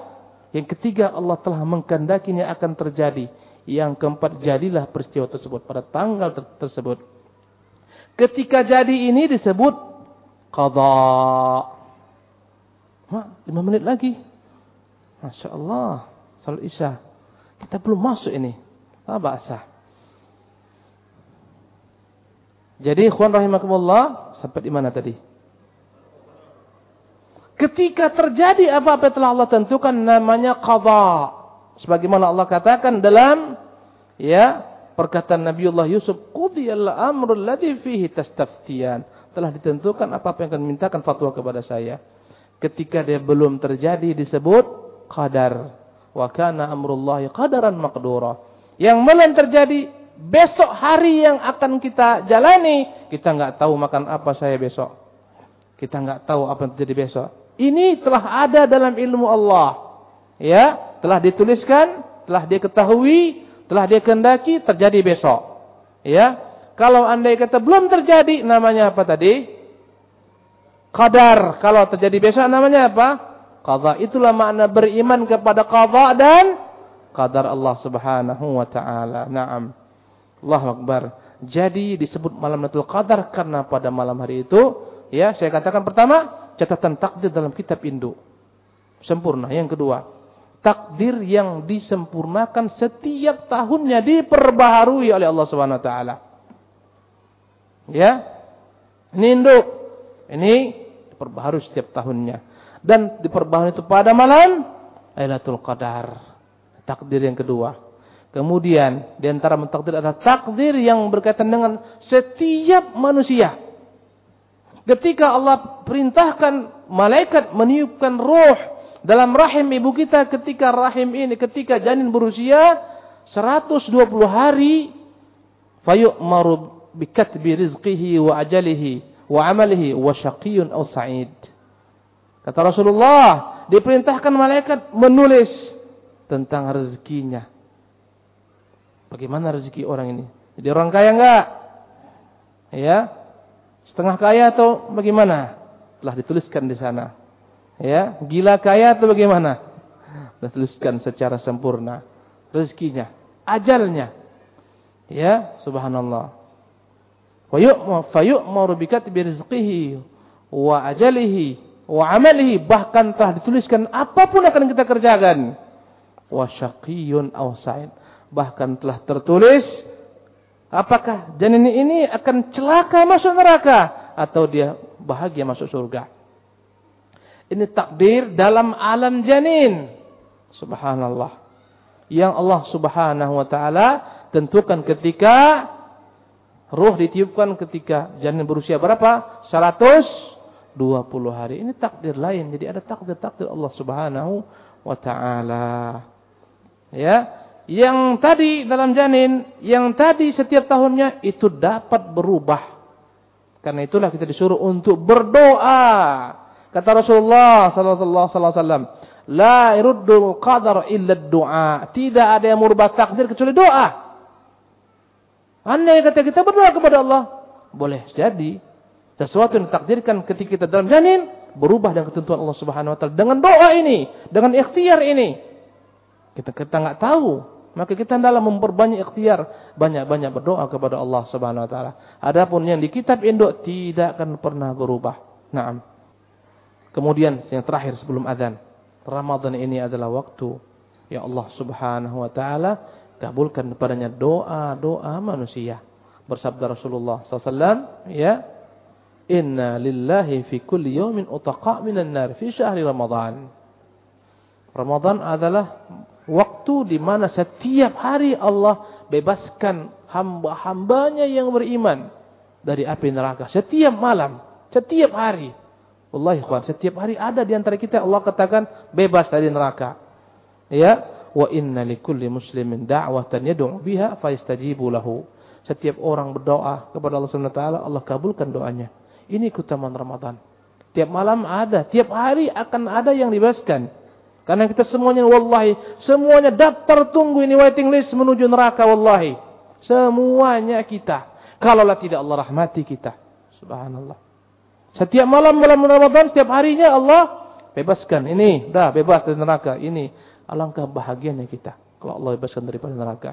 yang ketiga Allah telah mengkendakinya akan terjadi. Yang keempat jadilah peristiwa tersebut pada tanggal ter tersebut. Ketika jadi ini disebut qadha. Mak, lima menit lagi. Masya Allah. Salat Isya. Kita belum masuk ini. Tak bahasa. Jadi ikhwan rahimakumullah, Sampai di mana tadi? Ketika terjadi apa-apa telah Allah tentukan namanya qada. Sebagaimana Allah katakan dalam ya perkataan Nabiullah Yusuf, "Qudiyal amru alladhi fihi tastaftiyan." Telah ditentukan apa-apa yang akan mintakan fatwa kepada saya. Ketika dia belum terjadi disebut qadar. Wa kana amrullahi qadaran maqdura. Yang belum terjadi besok hari yang akan kita jalani, kita nggak tahu makan apa saya besok. Kita nggak tahu apa yang terjadi besok. Ini telah ada dalam ilmu Allah. Ya, telah dituliskan, telah dia ketahui, telah dia kehendaki terjadi besok. Ya. Kalau andai kata belum terjadi namanya apa tadi? Qadar. Kalau terjadi besok namanya apa? Qadar. Itulah makna beriman kepada qadar dan qadar Allah Subhanahu wa taala. Naam. Allahu Akbar. Jadi disebut malam Lailatul Qadar karena pada malam hari itu ya saya katakan pertama catatan takdir dalam kitab induk. Sempurna. Yang kedua, takdir yang disempurnakan setiap tahunnya diperbaharui oleh Allah Subhanahu wa taala. Ya. Ini induk. Ini diperbaharui setiap tahunnya. Dan diperbaharui itu pada malam Lailatul Qadar. Takdir yang kedua. Kemudian di antara mentakdir adalah takdir yang berkaitan dengan setiap manusia. Ketika Allah perintahkan malaikat meniupkan roh dalam rahim ibu kita ketika rahim ini ketika janin berusia 120 hari fayu'maru bikatbi rizqihi wa ajalihi wa amalihi wa syaqiyyun aw sa'id. Kata Rasulullah, diperintahkan malaikat menulis tentang rezekinya. Bagaimana rezeki orang ini? Jadi orang kaya enggak? Ya, Setengah kaya atau bagaimana? Telah dituliskan di sana. Ya, gila kaya atau bagaimana? Dituliskan secara sempurna. Rezekinya, ajalnya. Ya, subhanallah. Wa yu'maru bikatbi rizqihi wa ajalihi wa amalihi bahkan telah dituliskan apa pun akan kita kerjakan. Wa syaqiyyun aw sa'id. Bahkan telah tertulis Apakah janin ini akan celaka masuk neraka atau dia bahagia masuk surga? Ini takdir dalam alam janin. Subhanallah. Yang Allah Subhanahu wa taala tentukan ketika ruh ditiupkan ketika janin berusia berapa? 120 hari. Ini takdir lain. Jadi ada takdir-takdir Allah Subhanahu wa taala. Ya, yang tadi dalam janin, yang tadi setiap tahunnya itu dapat berubah. Karena itulah kita disuruh untuk berdoa. Kata Rasulullah sallallahu alaihi wasallam, "La iruddul qadar illa doa." Tidak ada yang merubah takdir kecuali doa. Andai kata kita berdoa kepada Allah, boleh jadi sesuatu yang ditakdirkan ketika kita dalam janin berubah dengan ketentuan Allah Subhanahu wa taala dengan doa ini, dengan ikhtiar ini. Kita kita nggak tahu maka kita hendaklah memperbanyak ikhtiar, banyak-banyak berdoa kepada Allah Subhanahu wa taala. Adapun yang di kitab induk tidak akan pernah berubah. Naam. Kemudian yang terakhir sebelum azan. Ramadan ini adalah waktu ya Allah Subhanahu wa taala kabulkan kepadanya doa-doa manusia. Bersabda Rasulullah SAW, ya, Inna lillahi fi kulli yawmin utaqa minan nar fi syahri Ramadan. Ramadan adalah waktu di mana setiap hari Allah bebaskan hamba-hambanya yang beriman dari api neraka. Setiap malam, setiap hari. Wallahi ikhwan, setiap hari ada di antara kita Allah katakan bebas dari neraka. Ya, wa inna likulli muslimin da'watan yad'u biha fayastajibu lahu. Setiap orang berdoa kepada Allah Subhanahu wa taala, Allah kabulkan doanya. Ini keutamaan Ramadan. Tiap malam ada, tiap hari akan ada yang dibebaskan. Karena kita semuanya wallahi, semuanya daftar tunggu ini waiting list menuju neraka wallahi. Semuanya kita. Kalaulah tidak Allah rahmati kita. Subhanallah. Setiap malam malam Ramadan, setiap harinya Allah bebaskan. Ini, dah bebas dari neraka. Ini alangkah bahagianya kita. Kalau Allah bebaskan daripada neraka.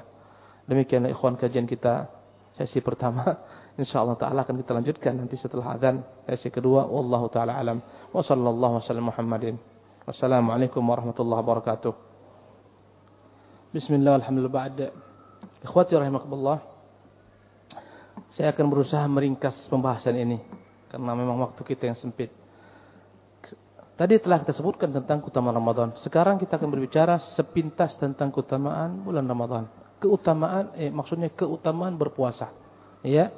Demikianlah ikhwan kajian kita sesi pertama. InsyaAllah ta'ala akan kita lanjutkan nanti setelah azan. Sesi kedua. Wallahu ta'ala alam. Wa sallallahu Muhammadin. Wassalamualaikum warahmatullahi wabarakatuh. Bismillah, alhamdulillah, ba'da. Ikhwati rahimakumullah. Saya akan berusaha meringkas pembahasan ini. Karena memang waktu kita yang sempit. Tadi telah kita sebutkan tentang keutamaan Ramadan. Sekarang kita akan berbicara sepintas tentang keutamaan bulan Ramadan. Keutamaan, eh, maksudnya keutamaan berpuasa. Ya.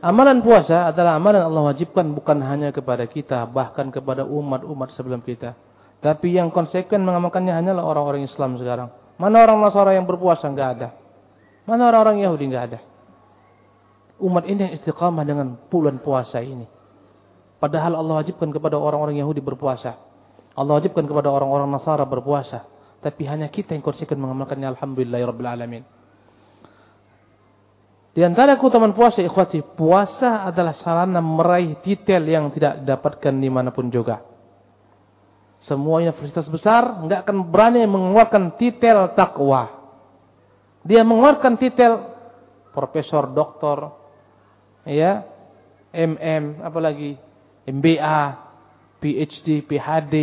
Amalan puasa adalah amalan Allah wajibkan bukan hanya kepada kita, bahkan kepada umat-umat sebelum kita. Tapi yang konsekuen mengamalkannya hanyalah orang-orang Islam sekarang. Mana orang Nasara yang berpuasa? Enggak ada. Mana orang-orang Yahudi? Enggak ada. Umat ini yang istiqamah dengan bulan puasa ini. Padahal Allah wajibkan kepada orang-orang Yahudi berpuasa. Allah wajibkan kepada orang-orang Nasara berpuasa. Tapi hanya kita yang konsisten mengamalkannya. Alhamdulillahirrabbilalamin. Di antara keutamaan puasa, ikhwati, puasa adalah sarana meraih titel yang tidak didapatkan di mana pun juga. Semua universitas besar nggak akan berani mengeluarkan titel takwa. Dia mengeluarkan titel profesor, doktor, ya, MM, apalagi MBA, PhD, PhD.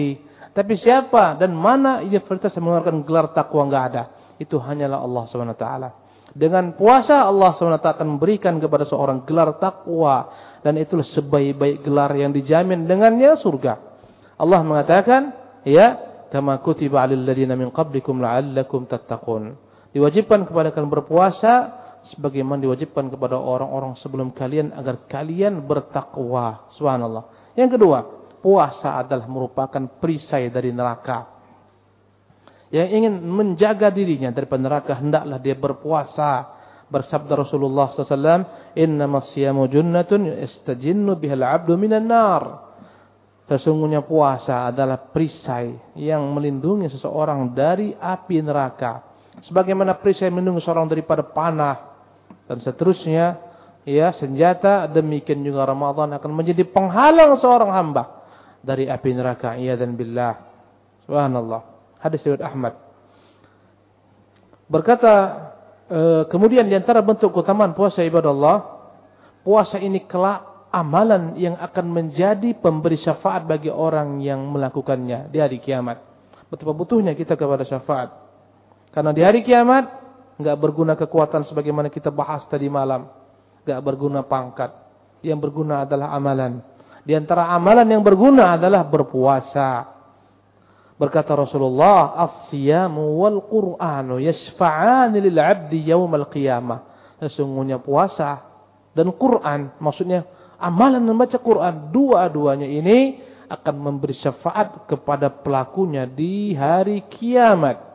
Tapi siapa dan mana universitas yang mengeluarkan gelar takwa enggak ada. Itu hanyalah Allah SWT. Dengan puasa Allah SWT akan memberikan kepada seorang gelar takwa. Dan itulah sebaik-baik gelar yang dijamin dengannya surga. Allah mengatakan, ya, kama kutiba 'alal ladzina min qablikum la'allakum tattaqun. Diwajibkan kepada kalian berpuasa sebagaimana diwajibkan kepada orang-orang sebelum kalian agar kalian bertakwa. Subhanallah. Yang kedua, puasa adalah merupakan perisai dari neraka. Yang ingin menjaga dirinya dari neraka hendaklah dia berpuasa. Bersabda Rasulullah SAW, Inna masyamu junnatun istajinnu bihal abdu minan nar. Sesungguhnya puasa adalah perisai yang melindungi seseorang dari api neraka. Sebagaimana perisai melindungi seseorang daripada panah dan seterusnya ya senjata demikian juga Ramadan akan menjadi penghalang seorang hamba dari api neraka. Iya dan billah. Subhanallah. Hadis riwayat Ahmad. Berkata e, kemudian di antara bentuk keutamaan puasa ibadah Allah puasa ini kelak amalan yang akan menjadi pemberi syafaat bagi orang yang melakukannya di hari kiamat. Betapa butuhnya kita kepada syafaat. Karena di hari kiamat nggak berguna kekuatan sebagaimana kita bahas tadi malam. nggak berguna pangkat. Yang berguna adalah amalan. Di antara amalan yang berguna adalah berpuasa. Berkata Rasulullah, "As-siyamu wal Qur'anu yashfa'ani lil 'abdi yaumal qiyamah." Sesungguhnya puasa dan Quran, maksudnya amalan membaca Quran, dua-duanya ini akan memberi syafaat kepada pelakunya di hari kiamat.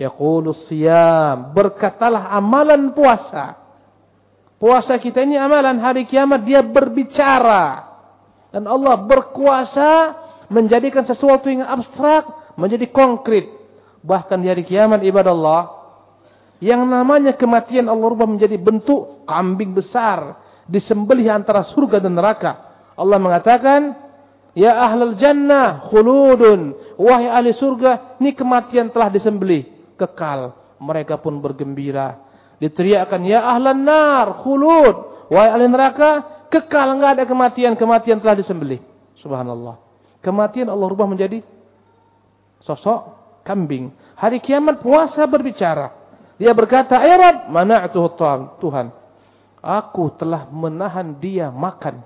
Yaqulu siyam. Berkatalah amalan puasa. Puasa kita ini amalan hari kiamat dia berbicara. Dan Allah berkuasa menjadikan sesuatu yang abstrak menjadi konkret. Bahkan di hari kiamat ibadah Allah. Yang namanya kematian Allah rubah menjadi bentuk kambing besar. Disembelih antara surga dan neraka. Allah mengatakan. Ya ahlal jannah khuludun. Wahai ahli surga. Ini kematian telah disembelih kekal. Mereka pun bergembira. Diteriakkan, ya ahlan nar, khulud. Wahai ahli neraka, kekal, enggak ada kematian. Kematian telah disembelih. Subhanallah. Kematian Allah rubah menjadi sosok kambing. Hari kiamat puasa berbicara. Dia berkata, Ya Rab, mana'atuhu Tuhan. Aku telah menahan dia makan.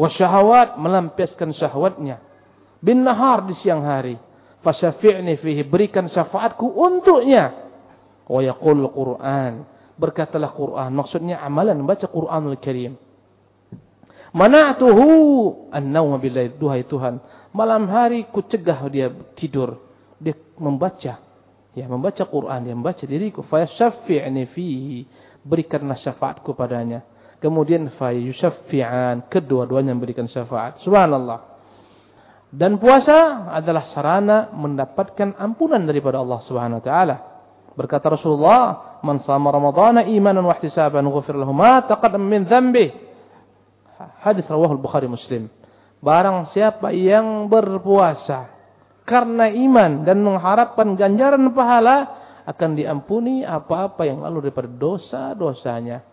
Wasyahawat melampiaskan syahwatnya. Bin nahar di siang hari fasyafi'ni fihi berikan syafaatku untuknya. Wa yaqul Quran berkatalah Quran. Maksudnya amalan membaca Quranul Karim. Mana'tuhu an-nawma billail duhai Tuhan. Malam hari ku cegah dia tidur. Dia membaca. Ya membaca Quran dia membaca diriku. Fasyafi'ni fihi berikanlah syafaatku padanya. Kemudian fa yusyaffi'an kedua-duanya memberikan syafaat. Subhanallah dan puasa adalah sarana mendapatkan ampunan daripada Allah Subhanahu wa taala. Berkata Rasulullah, "Man shama Ramadhana imanan wa ihtisaban ghufir lahu ma taqaddama min dhanbi." Hadis riwayat Bukhari Muslim. Barang siapa yang berpuasa karena iman dan mengharapkan ganjaran pahala akan diampuni apa-apa yang lalu daripada dosa-dosanya.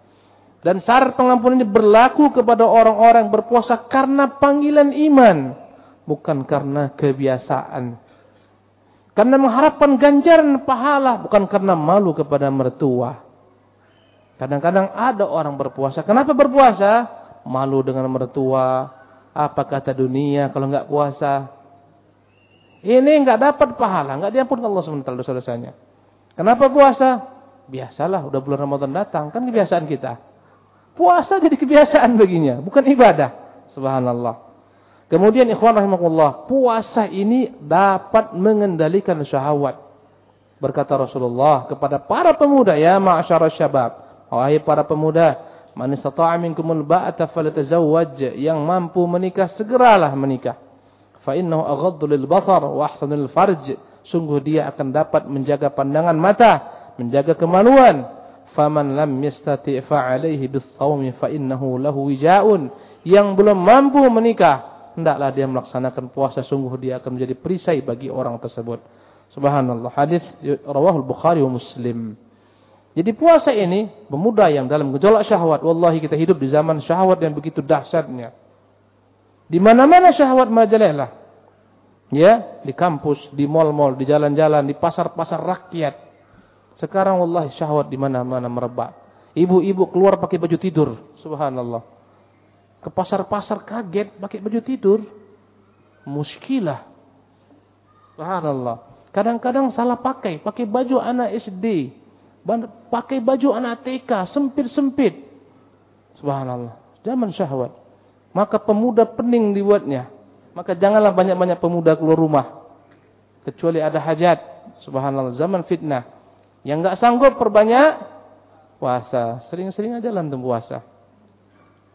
Dan syarat pengampunan ini berlaku kepada orang-orang berpuasa karena panggilan iman bukan karena kebiasaan. Karena mengharapkan ganjaran pahala, bukan karena malu kepada mertua. Kadang-kadang ada orang berpuasa. Kenapa berpuasa? Malu dengan mertua, Apa kata dunia kalau nggak puasa? Ini nggak dapat pahala, nggak diampun Allah SWT dosa-dosanya. Kenapa puasa? Biasalah, udah bulan Ramadan datang, kan kebiasaan kita. Puasa jadi kebiasaan baginya, bukan ibadah. Subhanallah. Kemudian ikhwan rahimahullah, puasa ini dapat mengendalikan syahwat. Berkata Rasulullah kepada para pemuda, ya ma'asyara syabab. Wahai para pemuda, man istata'a minkumul ba'ata falatazawwaj. Yang mampu menikah, segeralah menikah. Fa innahu aghaddu lil basar wa ahsanul farj. Sungguh dia akan dapat menjaga pandangan mata, menjaga kemaluan. Faman lam yastati' fa'alaihi bis-sawmi fa innahu lahu wija'un. Yang belum mampu menikah, hendaklah dia melaksanakan puasa sungguh dia akan menjadi perisai bagi orang tersebut. Subhanallah. Hadis rawahul Bukhari wa Muslim. Jadi puasa ini pemuda yang dalam gejolak syahwat. Wallahi kita hidup di zaman syahwat yang begitu dahsyatnya. Di mana-mana syahwat merajalela. Ya, di kampus, di mal-mal, di jalan-jalan, di pasar-pasar rakyat. Sekarang wallahi syahwat di mana-mana merebak. Ibu-ibu keluar pakai baju tidur. Subhanallah ke pasar-pasar kaget pakai baju tidur. Muskilah. Subhanallah. Kadang-kadang salah pakai, pakai baju anak SD, pakai baju anak TK, sempit-sempit. Subhanallah. Zaman syahwat. Maka pemuda pening dibuatnya. Maka janganlah banyak-banyak pemuda keluar rumah. Kecuali ada hajat. Subhanallah. Zaman fitnah. Yang enggak sanggup perbanyak puasa. Sering-sering aja lah puasa.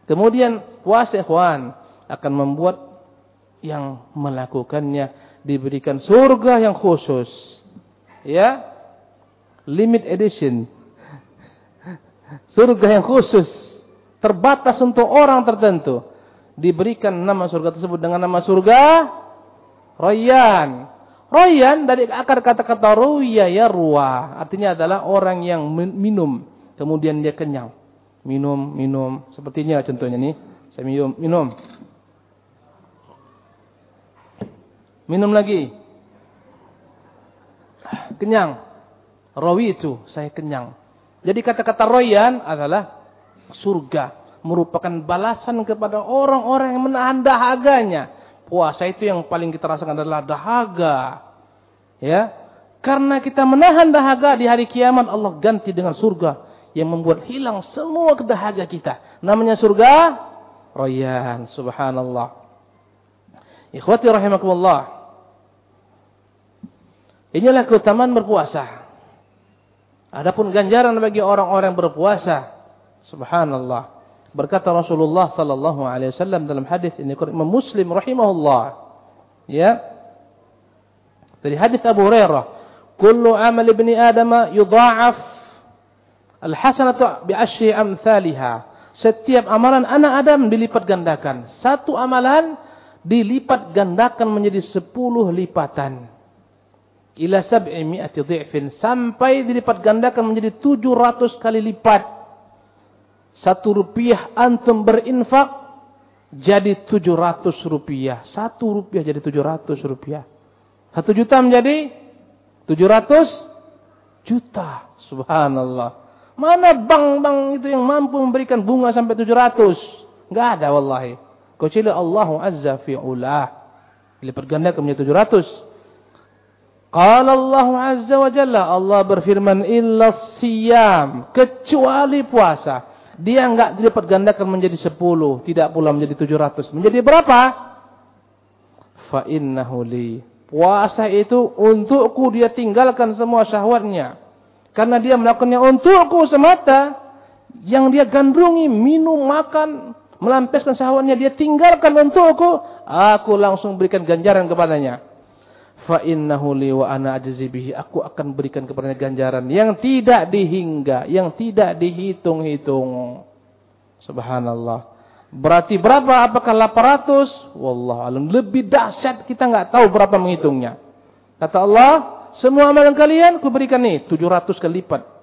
Kemudian puasa ikhwan akan membuat yang melakukannya diberikan surga yang khusus. Ya. Limit edition. Surga yang khusus. Terbatas untuk orang tertentu. Diberikan nama surga tersebut dengan nama surga Royan. Royan dari akar kata-kata ruya ya. Artinya adalah orang yang minum. Kemudian dia kenyang minum, minum. Sepertinya contohnya nih, saya minum, minum. Minum lagi. Kenyang. Rawi itu, saya kenyang. Jadi kata-kata royan adalah surga. Merupakan balasan kepada orang-orang yang menahan dahaganya. Puasa itu yang paling kita rasakan adalah dahaga. Ya, Karena kita menahan dahaga di hari kiamat Allah ganti dengan surga yang membuat hilang semua kedahaga kita. Namanya surga Rayyan. Subhanallah. Ikhwati rahimakumullah. Inilah keutamaan berpuasa. Adapun ganjaran bagi orang-orang berpuasa. Subhanallah. Berkata Rasulullah sallallahu alaihi wasallam dalam hadis ini Imam Muslim rahimahullah. Ya. Dari hadis Abu Hurairah, "Kullu amal ibni Adam yudha'af Al-hasanatu bi'asyri amsalha. Setiap amalan anak Adam dilipat gandakan. Satu amalan dilipat gandakan menjadi sepuluh lipatan. Ila sab'i mi'ati dhi'fin. Sampai dilipat gandakan menjadi tujuh ratus kali lipat. Satu rupiah antum berinfak jadi tujuh ratus rupiah. Satu rupiah jadi tujuh ratus rupiah. Satu juta menjadi tujuh ratus juta. Subhanallah. Mana bank-bank itu yang mampu memberikan bunga sampai 700? Enggak ada wallahi. Kecuali Allah Azza fi'ulah. Dilipat gandakan menjadi 700. Qala Allah Azza wa Jalla. Allah berfirman. Illa siyam. Kecuali puasa. Dia enggak dilipat gandakan menjadi 10. Tidak pula menjadi 700. Menjadi berapa? Fa innahu li. Puasa itu untukku dia tinggalkan semua syahwatnya. Karena dia melakukannya untukku semata. Yang dia gandrungi, minum, makan, melampiaskan syahwatnya. Dia tinggalkan untukku. Aku langsung berikan ganjaran kepadanya. Fa innahu li ana ajzi bihi. Aku akan berikan kepadanya ganjaran yang tidak dihingga, yang tidak dihitung-hitung. Subhanallah. Berarti berapa? Apakah 800? Wallah alam. Lebih dahsyat kita nggak tahu berapa menghitungnya. Kata Allah, semua amalan kalian kuberikan nih 700 kali lipat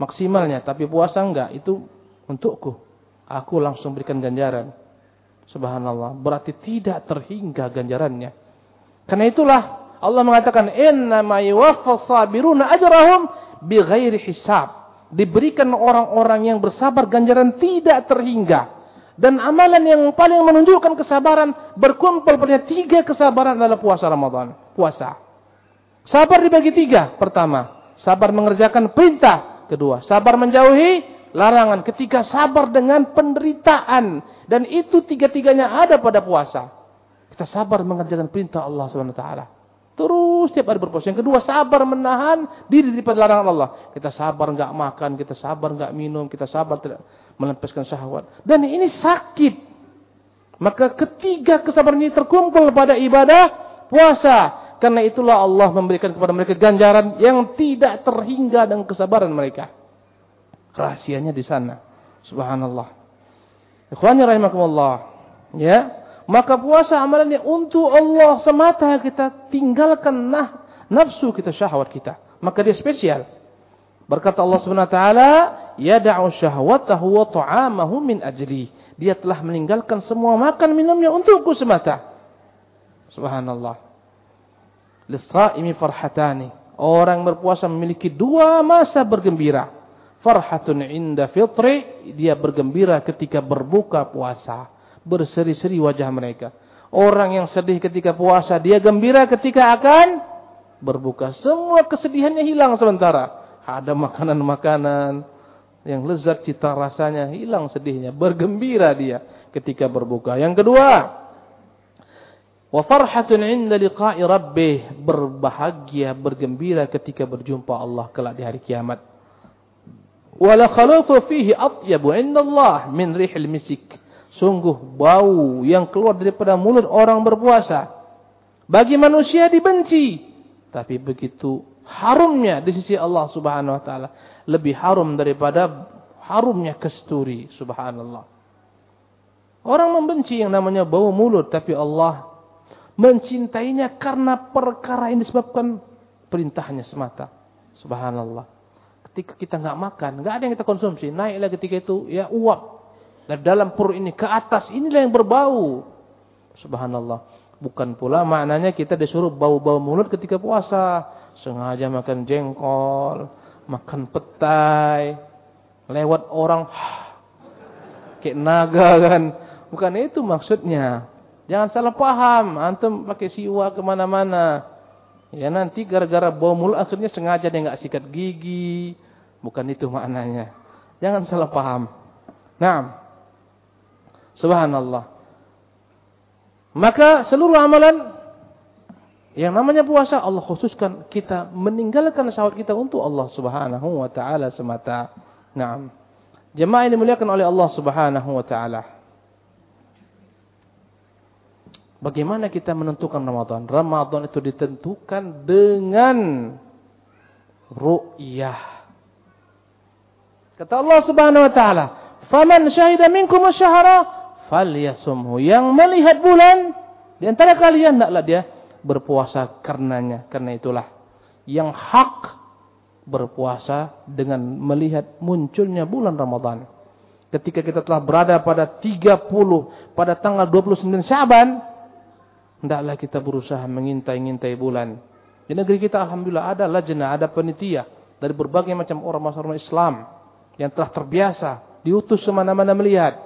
maksimalnya, tapi puasa enggak, itu untukku. Aku langsung berikan ganjaran. Subhanallah, berarti tidak terhingga ganjarannya. Karena itulah Allah mengatakan inna yuwaffas sabiruna ajrahum bighairi hisab. Diberikan orang-orang yang bersabar ganjaran tidak terhingga. Dan amalan yang paling menunjukkan kesabaran berkumpul pada tiga kesabaran adalah puasa Ramadan. Puasa. Sabar dibagi tiga. Pertama, sabar mengerjakan perintah. Kedua, sabar menjauhi larangan. Ketiga, sabar dengan penderitaan. Dan itu tiga-tiganya ada pada puasa. Kita sabar mengerjakan perintah Allah SWT. Terus setiap hari berpuasa. Yang kedua, sabar menahan diri daripada larangan Allah. Kita sabar enggak makan, kita sabar enggak minum, kita sabar tidak melepaskan syahwat. Dan ini sakit. Maka ketiga kesabaran ini terkumpul pada ibadah puasa. Karena itulah Allah memberikan kepada mereka ganjaran yang tidak terhingga dengan kesabaran mereka. Rahasianya di sana. Subhanallah. Ikhwani rahimakumullah. Ya. Maka puasa amalannya untuk Allah semata kita tinggalkan nah, nafsu kita, syahwat kita. Maka dia spesial. Berkata Allah Subhanahu wa taala, "Yad'u syahwatahu wa ta'amahu min ajli." Dia telah meninggalkan semua makan minumnya untukku semata. Subhanallah. Lis-sha'imi farhatani. Orang berpuasa memiliki dua masa bergembira. Farhatun inda fitri, dia bergembira ketika berbuka puasa. Berseri-seri wajah mereka. Orang yang sedih ketika puasa, dia gembira ketika akan berbuka. Semua kesedihannya hilang sementara ada makanan-makanan yang lezat cita rasanya, hilang sedihnya, bergembira dia ketika berbuka. Yang kedua, wa farhatun 'inda liqa'i rabbih, berbahagia, bergembira ketika berjumpa Allah kelak di hari kiamat. Wala khalufu fihi atyabu 'inda Allah min rihil misik. Sungguh bau yang keluar daripada mulut orang berpuasa. Bagi manusia dibenci. Tapi begitu harumnya di sisi Allah Subhanahu wa taala lebih harum daripada harumnya kesturi subhanallah. Orang membenci yang namanya bau mulut tapi Allah mencintainya karena perkara ini disebabkan perintahnya semata. Subhanallah. Ketika kita nggak makan, nggak ada yang kita konsumsi, naiklah ketika itu ya uap dari dalam perut ini ke atas inilah yang berbau. Subhanallah. Bukan pula maknanya kita disuruh bau-bau mulut ketika puasa sengaja makan jengkol, makan petai, lewat orang kayak naga kan. Bukan itu maksudnya. Jangan salah paham. Antum pakai siwa ke mana-mana. Ya nanti gara-gara bau mulut akhirnya sengaja dia nggak sikat gigi. Bukan itu maknanya. Jangan salah paham. Nah. Subhanallah. Maka seluruh amalan yang namanya puasa Allah khususkan kita meninggalkan syahwat kita untuk Allah Subhanahu wa taala semata. Naam. Jemaah yang dimuliakan oleh Allah Subhanahu wa taala. Bagaimana kita menentukan Ramadan? Ramadan itu ditentukan dengan ru'yah. Kata Allah Subhanahu wa taala, "Faman syahida minkum asy-syahra falyasumhu." Yang melihat bulan di antara kalian hendaklah dia berpuasa karenanya. Karena itulah yang hak berpuasa dengan melihat munculnya bulan Ramadan. Ketika kita telah berada pada 30, pada tanggal 29 Syaban, hendaklah kita berusaha mengintai-ngintai bulan. Di negeri kita Alhamdulillah ada lajnah, ada penitia dari berbagai macam orang-orang Islam yang telah terbiasa diutus semana-mana melihat.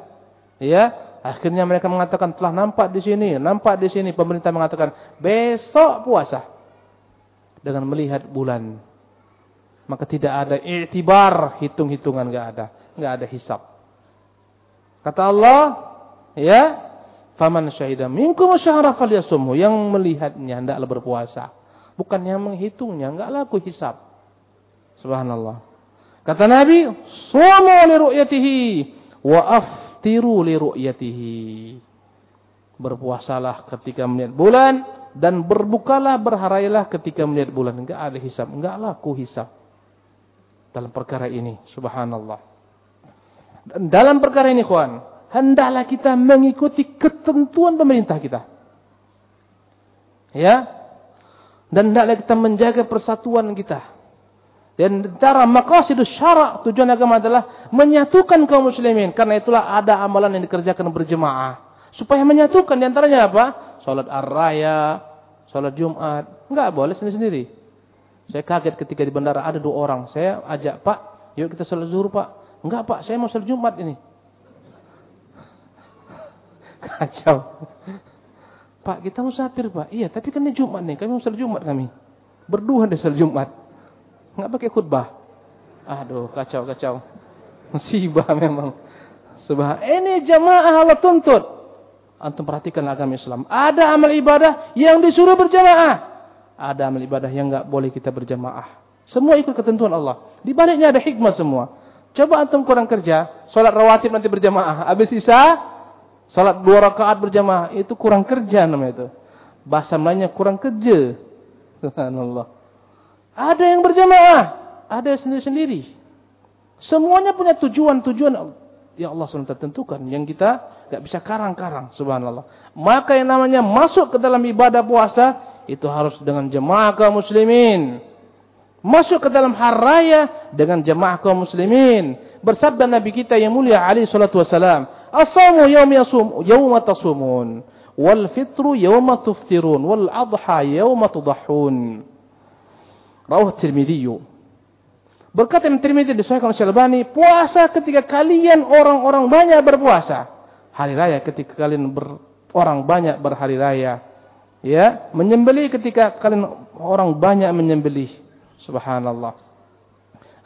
Ya, Akhirnya mereka mengatakan telah nampak di sini, nampak di sini. Pemerintah mengatakan besok puasa dengan melihat bulan. Maka tidak ada i'tibar, hitung-hitungan enggak ada, enggak ada hisab. Kata Allah, ya, faman syahida minkum syahra falyasumhu, yang melihatnya hendaklah berpuasa. Bukan yang menghitungnya, enggak laku hisab. Subhanallah. Kata Nabi, "Sumu li ru'yatihi wa af aftiru li ru'yatihi. Berpuasalah ketika melihat bulan dan berbukalah berharailah ketika melihat bulan. Enggak ada hisab, enggak laku hisab dalam perkara ini. Subhanallah. Dan dalam perkara ini, kawan, hendaklah kita mengikuti ketentuan pemerintah kita. Ya. Dan hendaklah kita menjaga persatuan kita. Dan cara maqasidus syara' tujuan agama adalah menyatukan kaum muslimin. Karena itulah ada amalan yang dikerjakan berjemaah. Supaya menyatukan di antaranya apa? Salat ar-raya, salat Jumat. Enggak boleh sendiri-sendiri. Saya kaget ketika di bandara ada dua orang. Saya ajak, "Pak, yuk kita salat zuhur, Pak." "Enggak, Pak, saya mau salat Jumat ini." Kacau. Pak, kita musafir, Pak. Iya, tapi kan ini Jumat nih. Kami mau Jumat kami. Berdua di Jumat. Enggak pakai khutbah. Aduh, kacau, kacau. Musibah memang. Subhan. Ini jamaah Allah tuntut. Antum perhatikan agama Islam. Ada amal ibadah yang disuruh berjamaah. Ada amal ibadah yang enggak boleh kita berjamaah. Semua ikut ketentuan Allah. Di baliknya ada hikmah semua. Coba antum kurang kerja, salat rawatib nanti berjamaah. Habis sisa, salat dua rakaat berjamaah. Itu kurang kerja namanya itu. Bahasa Melayunya kurang kerja. Subhanallah. Ada yang berjamaah, ada yang sendiri-sendiri. Semuanya punya tujuan-tujuan yang Allah SWT tentukan. Yang kita tidak bisa karang-karang. Subhanallah. Maka yang namanya masuk ke dalam ibadah puasa, itu harus dengan jemaah kaum muslimin. Masuk ke dalam hari raya dengan jemaah kaum muslimin. Bersabda Nabi kita yang mulia alaihi salatu wasalam. As-sawmu yasum, yawma tasumun. Wal fitru yawma tuftirun. Wal adha yawma tudahun. Rawah Tirmidhi. Berkata Imam Tirmidzi disahkan oleh Syalbani, puasa ketika kalian orang-orang banyak berpuasa. Hari raya ketika kalian ber, orang banyak berhari raya. Ya, menyembelih ketika kalian orang banyak menyembelih. Subhanallah.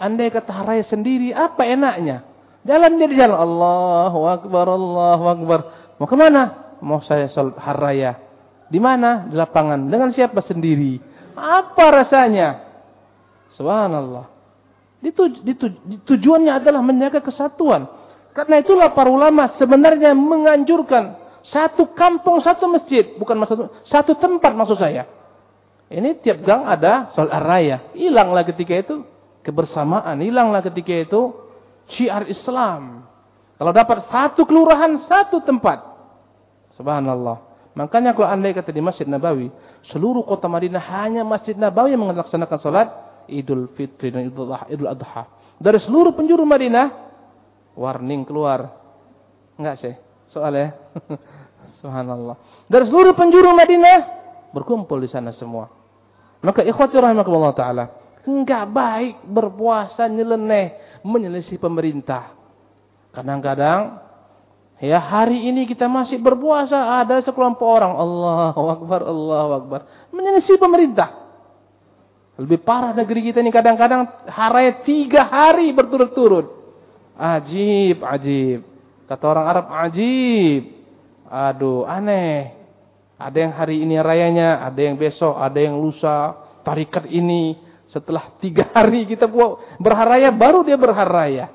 Andai kata hari raya sendiri, apa enaknya? Jalan dia di jalan. Allahu Akbar, Allahu Akbar. Mau ke mana? Mau saya salat hari. Di mana? Di lapangan. Dengan siapa sendiri? Apa rasanya? Subhanallah. Tujuannya adalah menjaga kesatuan. Karena itulah para ulama sebenarnya menganjurkan satu kampung satu masjid, bukan satu satu tempat maksud saya. Ini tiap gang ada soal raya. Hilanglah ketika itu kebersamaan, hilanglah ketika itu syiar Islam. Kalau dapat satu kelurahan, satu tempat. Subhanallah. Makanya kalau anda kata di Masjid Nabawi, seluruh kota Madinah hanya Masjid Nabawi yang melaksanakan salat Idul Fitri dan Idul Adha. Dari seluruh penjuru Madinah, warning keluar. Enggak sih? Soalnya, subhanallah. Dari seluruh penjuru Madinah, berkumpul di sana semua. Maka ikhwati rahimakumullah ta'ala. Enggak baik berpuasa nyeleneh, menyelisih pemerintah. Kadang-kadang, ya hari ini kita masih berpuasa, ada sekelompok orang, Allahu Akbar, Allahu Akbar. Menyelisih pemerintah. Lebih parah negeri kita ini kadang-kadang hari tiga hari berturut-turut. Ajib, ajib. Kata orang Arab, ajib. Aduh, aneh. Ada yang hari ini rayanya, ada yang besok, ada yang lusa. Tarikat ini setelah tiga hari kita berharaya, baru dia berharaya.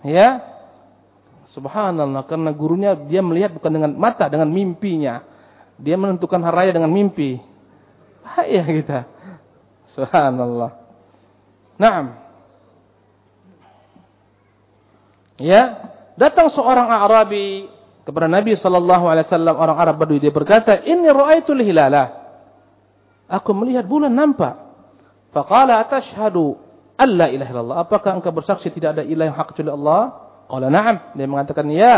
Ya, Subhanallah, karena gurunya dia melihat bukan dengan mata, dengan mimpinya. Dia menentukan hari raya dengan mimpi. Bahaya kita. Subhanallah. Naam. Ya, datang seorang Arabi kepada Nabi sallallahu alaihi wasallam orang Arab Badui dia berkata, "Inni ra'aitul hilala." Aku melihat bulan nampak. Faqala atashhadu alla ilaha illallah. Apakah engkau bersaksi tidak ada ilah yang hak kecuali Allah? Qala na'am. Dia mengatakan ya.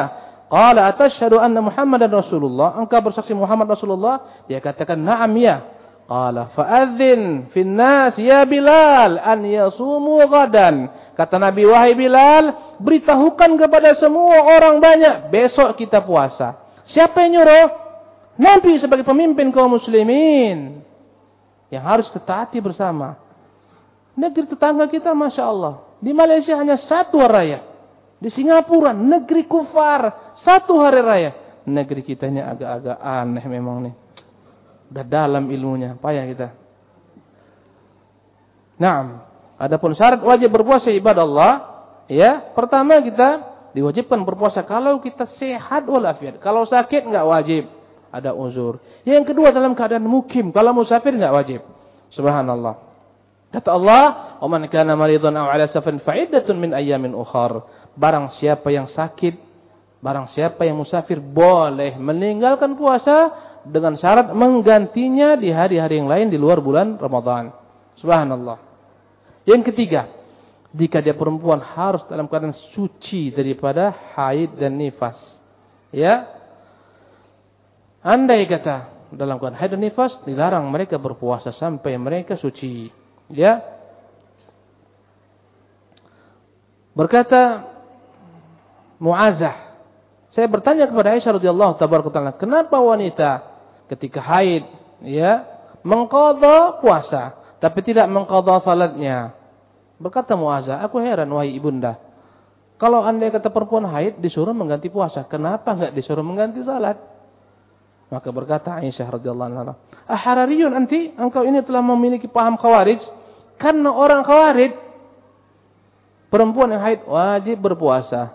Qala atashhadu anna Muhammadan Rasulullah. Engkau bersaksi Muhammad Rasulullah? Dia katakan na'am ya. Qala fa'adzin fin nas ya Bilal an yasumu gadan. Kata Nabi wahai Bilal, beritahukan kepada semua orang banyak besok kita puasa. Siapa yang nyuruh? Nabi sebagai pemimpin kaum muslimin yang harus tetaati bersama. Negeri tetangga kita Masya Allah. Di Malaysia hanya satu hari raya. Di Singapura negeri kufar satu hari raya. Negeri kita ini agak-agak aneh memang nih. Udah dalam ilmunya, payah kita. Nah, adapun syarat wajib berpuasa ibadah Allah, ya, pertama kita diwajibkan berpuasa kalau kita sehat walafiat. Kalau sakit enggak wajib, ada uzur. Yang kedua dalam keadaan mukim, kalau musafir enggak wajib. Subhanallah. Kata Allah, "Wa man kana maridan aw 'ala safarin fa'iddatun min ayyamin ukhar." Barang siapa yang sakit, barang siapa yang musafir boleh meninggalkan puasa dengan syarat menggantinya di hari-hari yang lain di luar bulan Ramadan. Subhanallah. Yang ketiga, jika dia perempuan harus dalam keadaan suci daripada haid dan nifas. Ya. Andai kata dalam keadaan haid dan nifas dilarang mereka berpuasa sampai mereka suci. Ya. Berkata Muazah Saya bertanya kepada Aisyah radhiyallahu taala, kenapa wanita ketika haid ya mengqadha puasa tapi tidak mengqadha salatnya? Berkata Muazzah, aku heran wahai ibunda. Kalau anda kata perempuan haid disuruh mengganti puasa, kenapa enggak disuruh mengganti salat? Maka berkata Aisyah radhiyallahu anha, "Aharariyun anti? Engkau ini telah memiliki paham khawarij?" Karena orang khawarij perempuan yang haid wajib berpuasa.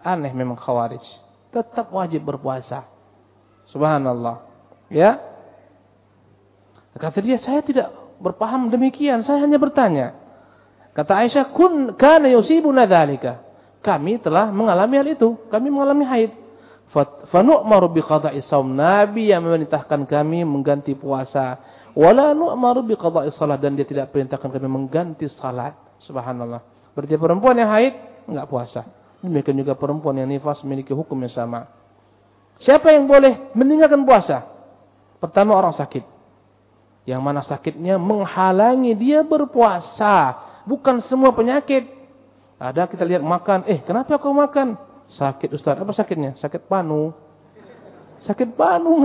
Aneh memang khawarij tetap wajib berpuasa. Subhanallah. Ya. Kata dia, saya tidak berpaham demikian. Saya hanya bertanya. Kata Aisyah, kun kana yusibuna dzalika. Kami telah mengalami hal itu. Kami mengalami haid. Fanu'maru bi qada'i shaum. Nabi yang memerintahkan kami mengganti puasa. Wala nu'maru bi qada'i salat dan dia tidak perintahkan kami mengganti salat. Subhanallah. Berarti perempuan yang haid enggak puasa. Demikian juga perempuan yang nifas memiliki hukum yang sama. Siapa yang boleh meninggalkan puasa? Pertama orang sakit. Yang mana sakitnya menghalangi dia berpuasa. Bukan semua penyakit. Ada kita lihat makan. Eh kenapa kau makan? Sakit Ustaz. Apa sakitnya? Sakit panu. Sakit panu.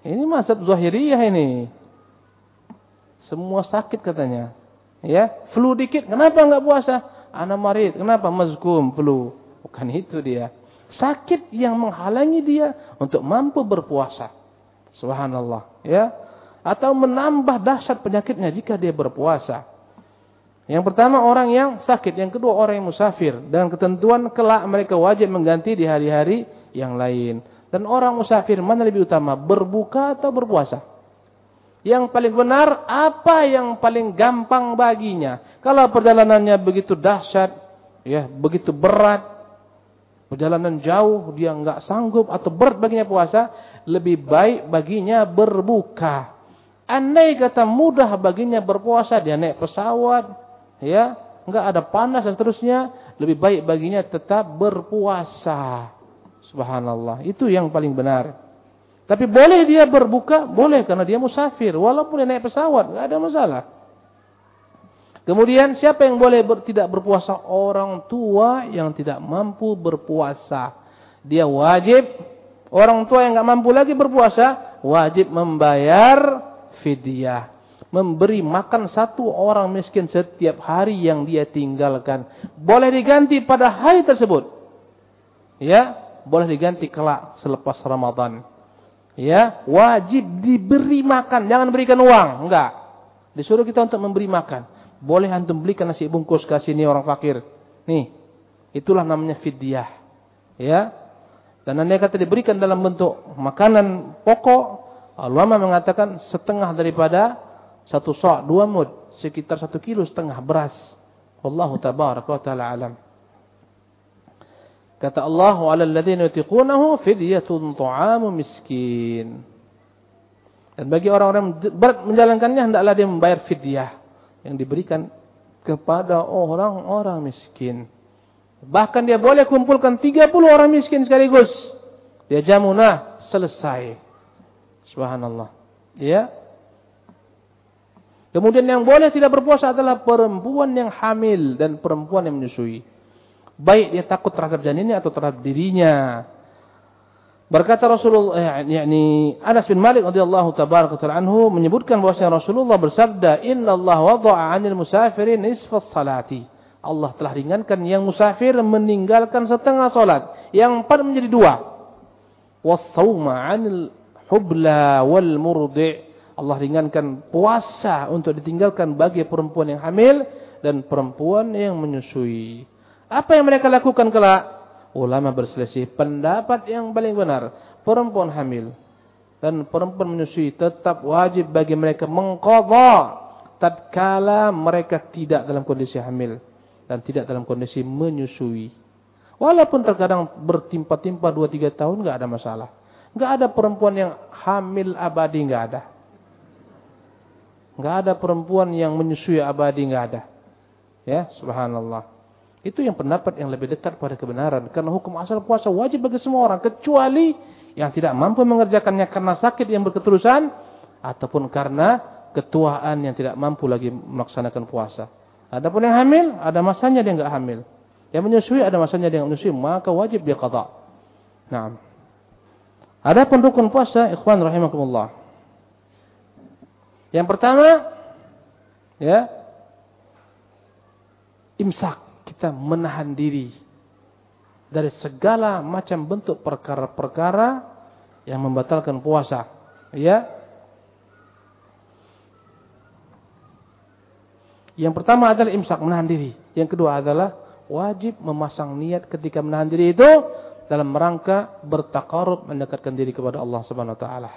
Ini masab zahiriyah ini. Semua sakit katanya. Ya, flu dikit. Kenapa enggak puasa? Anak marid. Kenapa? Mazkum, flu. Bukan itu dia. Sakit yang menghalangi dia untuk mampu berpuasa. Subhanallah. Ya. Atau menambah dahsyat penyakitnya jika dia berpuasa. Yang pertama orang yang sakit. Yang kedua orang yang musafir. Dengan ketentuan kelak mereka wajib mengganti di hari-hari yang lain. Dan orang musafir mana lebih utama? Berbuka atau berpuasa? Yang paling benar apa yang paling gampang baginya. Kalau perjalanannya begitu dahsyat, ya, begitu berat, perjalanan jauh dia enggak sanggup atau berat baginya puasa, lebih baik baginya berbuka. Andai kata mudah baginya berpuasa, dia naik pesawat, ya, enggak ada panas dan seterusnya, lebih baik baginya tetap berpuasa. Subhanallah, itu yang paling benar. Tapi boleh dia berbuka? Boleh karena dia musafir. Walaupun dia naik pesawat, tidak ada masalah. Kemudian siapa yang boleh ber, tidak berpuasa? Orang tua yang tidak mampu berpuasa. Dia wajib, orang tua yang tidak mampu lagi berpuasa, wajib membayar fidyah. Memberi makan satu orang miskin setiap hari yang dia tinggalkan. Boleh diganti pada hari tersebut. Ya, boleh diganti kelak selepas Ramadan ya wajib diberi makan, jangan berikan uang, enggak. Disuruh kita untuk memberi makan. Boleh antum belikan nasi bungkus kasih ini orang fakir. Nih, itulah namanya fidyah. Ya. Dan anda kata diberikan dalam bentuk makanan pokok. Ulama mengatakan setengah daripada satu sok, dua mud, sekitar satu kilo setengah beras. Wallahu tabaraka wa ta'ala alam. Kata Allah, "Wa 'alal ladzina yutiqunahu fidyatun ta'amu miskin." Dan bagi orang-orang berat menjalankannya hendaklah dia membayar fidyah yang diberikan kepada orang-orang miskin. Bahkan dia boleh kumpulkan 30 orang miskin sekaligus. Dia jamunah selesai. Subhanallah. Ya. Kemudian yang boleh tidak berpuasa adalah perempuan yang hamil dan perempuan yang menyusui. Baik dia takut terhadap janinnya atau terhadap dirinya. Berkata Rasulullah eh, yakni Anas bin Malik radhiyallahu tabaraka taala anhu menyebutkan bahwa Rasulullah bersabda, "Inna Allah wada'a 'anil musafirin nisfa salati." Allah telah ringankan yang musafir meninggalkan setengah salat, yang empat menjadi dua. Was-sauma 'anil hubla wal murdi'. Allah ringankan puasa untuk ditinggalkan bagi perempuan yang hamil dan perempuan yang menyusui. Apa yang mereka lakukan kelak? Ulama berselisih. Pendapat yang paling benar. Perempuan hamil. Dan perempuan menyusui tetap wajib bagi mereka mengqadha tatkala mereka tidak dalam kondisi hamil dan tidak dalam kondisi menyusui. Walaupun terkadang bertimpa-timpa 2-3 tahun enggak ada masalah. Enggak ada perempuan yang hamil abadi enggak ada. Enggak ada perempuan yang menyusui abadi enggak ada. Ya, subhanallah. Itu yang pendapat yang lebih dekat pada kebenaran. Karena hukum asal puasa wajib bagi semua orang. Kecuali yang tidak mampu mengerjakannya karena sakit yang berketerusan. Ataupun karena ketuaan yang tidak mampu lagi melaksanakan puasa. Adapun yang hamil, ada masanya dia enggak hamil. Yang menyusui ada masanya dia menyusui, maka wajib dia qada. Nah. Ada pendukung puasa, ikhwan rahimakumullah. Yang pertama, ya, imsak. Kita menahan diri dari segala macam bentuk perkara-perkara yang membatalkan puasa. Ya. Yang pertama adalah imsak, menahan diri. Yang kedua adalah wajib memasang niat ketika menahan diri itu dalam rangka bertakarub mendekatkan diri kepada Allah Subhanahu wa taala.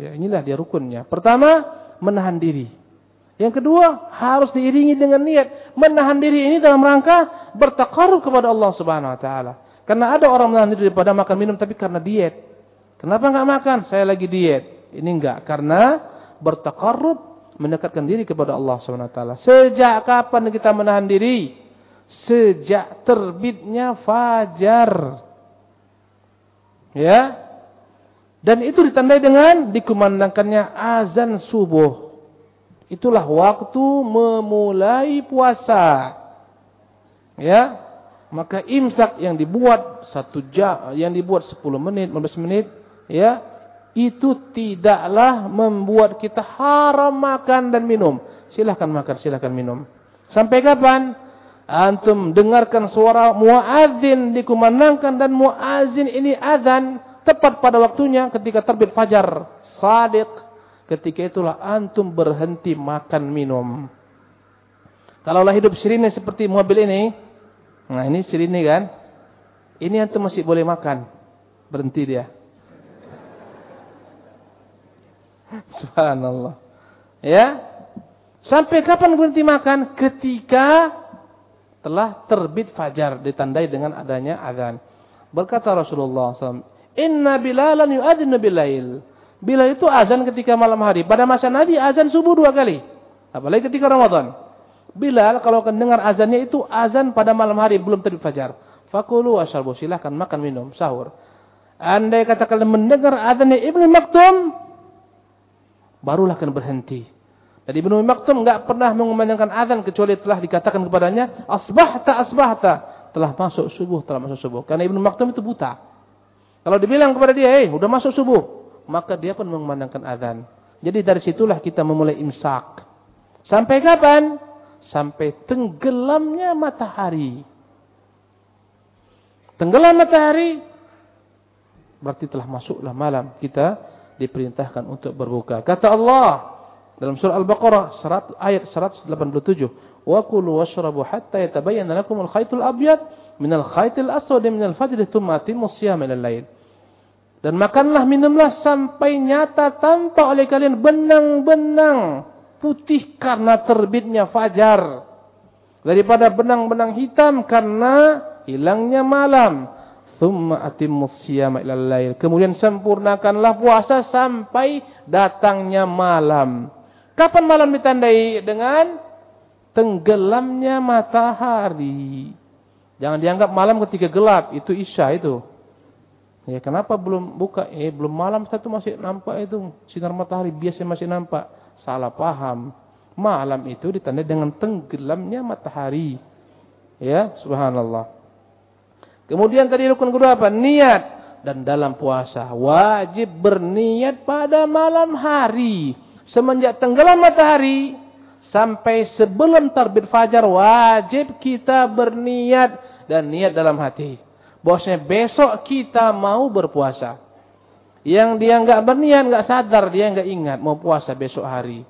Ya, inilah dia rukunnya. Pertama, menahan diri. Yang kedua, harus diiringi dengan niat menahan diri ini dalam rangka bertakarub kepada Allah Subhanahu wa taala. Karena ada orang menahan diri daripada makan minum tapi karena diet. Kenapa enggak makan? Saya lagi diet. Ini enggak karena bertakarub mendekatkan diri kepada Allah Subhanahu wa taala. Sejak kapan kita menahan diri? sejak terbitnya fajar. Ya. Dan itu ditandai dengan dikumandangkannya azan subuh. Itulah waktu memulai puasa. Ya. Maka imsak yang dibuat satu jam, yang dibuat 10 menit, 15 menit, ya, itu tidaklah membuat kita haram makan dan minum. Silahkan makan, silahkan minum. Sampai kapan? Antum dengarkan suara muadzin dikumandangkan dan muadzin ini azan tepat pada waktunya ketika terbit fajar. Sadiq. Ketika itulah antum berhenti makan minum. Kalaulah hidup sirine seperti mobil ini. Nah ini sirine kan. Ini antum masih boleh makan. Berhenti dia. Subhanallah. Ya. Sampai kapan berhenti makan? Ketika telah terbit fajar ditandai dengan adanya azan. Berkata Rasulullah SAW, Inna bilalan yu'adhinu bilail. Bilal itu azan ketika malam hari. Pada masa Nabi azan subuh dua kali. Apalagi ketika Ramadan. Bilal kalau akan dengar azannya itu azan pada malam hari belum terbit fajar. Fakulu wasyarbu silahkan makan minum sahur. Andai kata kalian mendengar azannya Ibnu Maktum barulah kalian berhenti. Dan Ibnu Maktum enggak pernah mengumandangkan azan kecuali telah dikatakan kepadanya asbahta asbahta, telah masuk subuh, telah masuk subuh. Karena Ibnu Maktum itu buta. Kalau dibilang kepada dia, "Eh, udah masuk subuh," maka dia pun mengumandangkan azan. Jadi dari situlah kita memulai imsak. Sampai kapan? Sampai tenggelamnya matahari. Tenggelam matahari berarti telah masuklah malam kita diperintahkan untuk berbuka. Kata Allah, dalam surah Al-Baqarah ayat 187, "Wa kulu washrabu hatta yatabayyana lakum al-khaytul abyad min al-khaytil aswad min al-fajr thumma atimmu siyama ila al-lail." Dan makanlah minumlah sampai nyata tampak oleh kalian benang-benang putih karena terbitnya fajar. Daripada benang-benang hitam karena hilangnya malam. Thumma atimmu siyama ila al-lail. Kemudian sempurnakanlah puasa sampai datangnya malam. Kapan malam ditandai? Dengan tenggelamnya matahari. Jangan dianggap malam ketika gelap. Itu isya itu. Ya kenapa belum buka? Eh belum malam satu masih nampak itu. Sinar matahari biasa masih nampak. Salah paham. Malam itu ditandai dengan tenggelamnya matahari. Ya subhanallah. Kemudian tadi rukun kedua apa? Niat. Dan dalam puasa wajib berniat pada malam hari semenjak tenggelam matahari sampai sebelum terbit fajar wajib kita berniat dan niat dalam hati. Bosnya besok kita mau berpuasa. Yang dia enggak berniat, enggak sadar, dia enggak ingat mau puasa besok hari.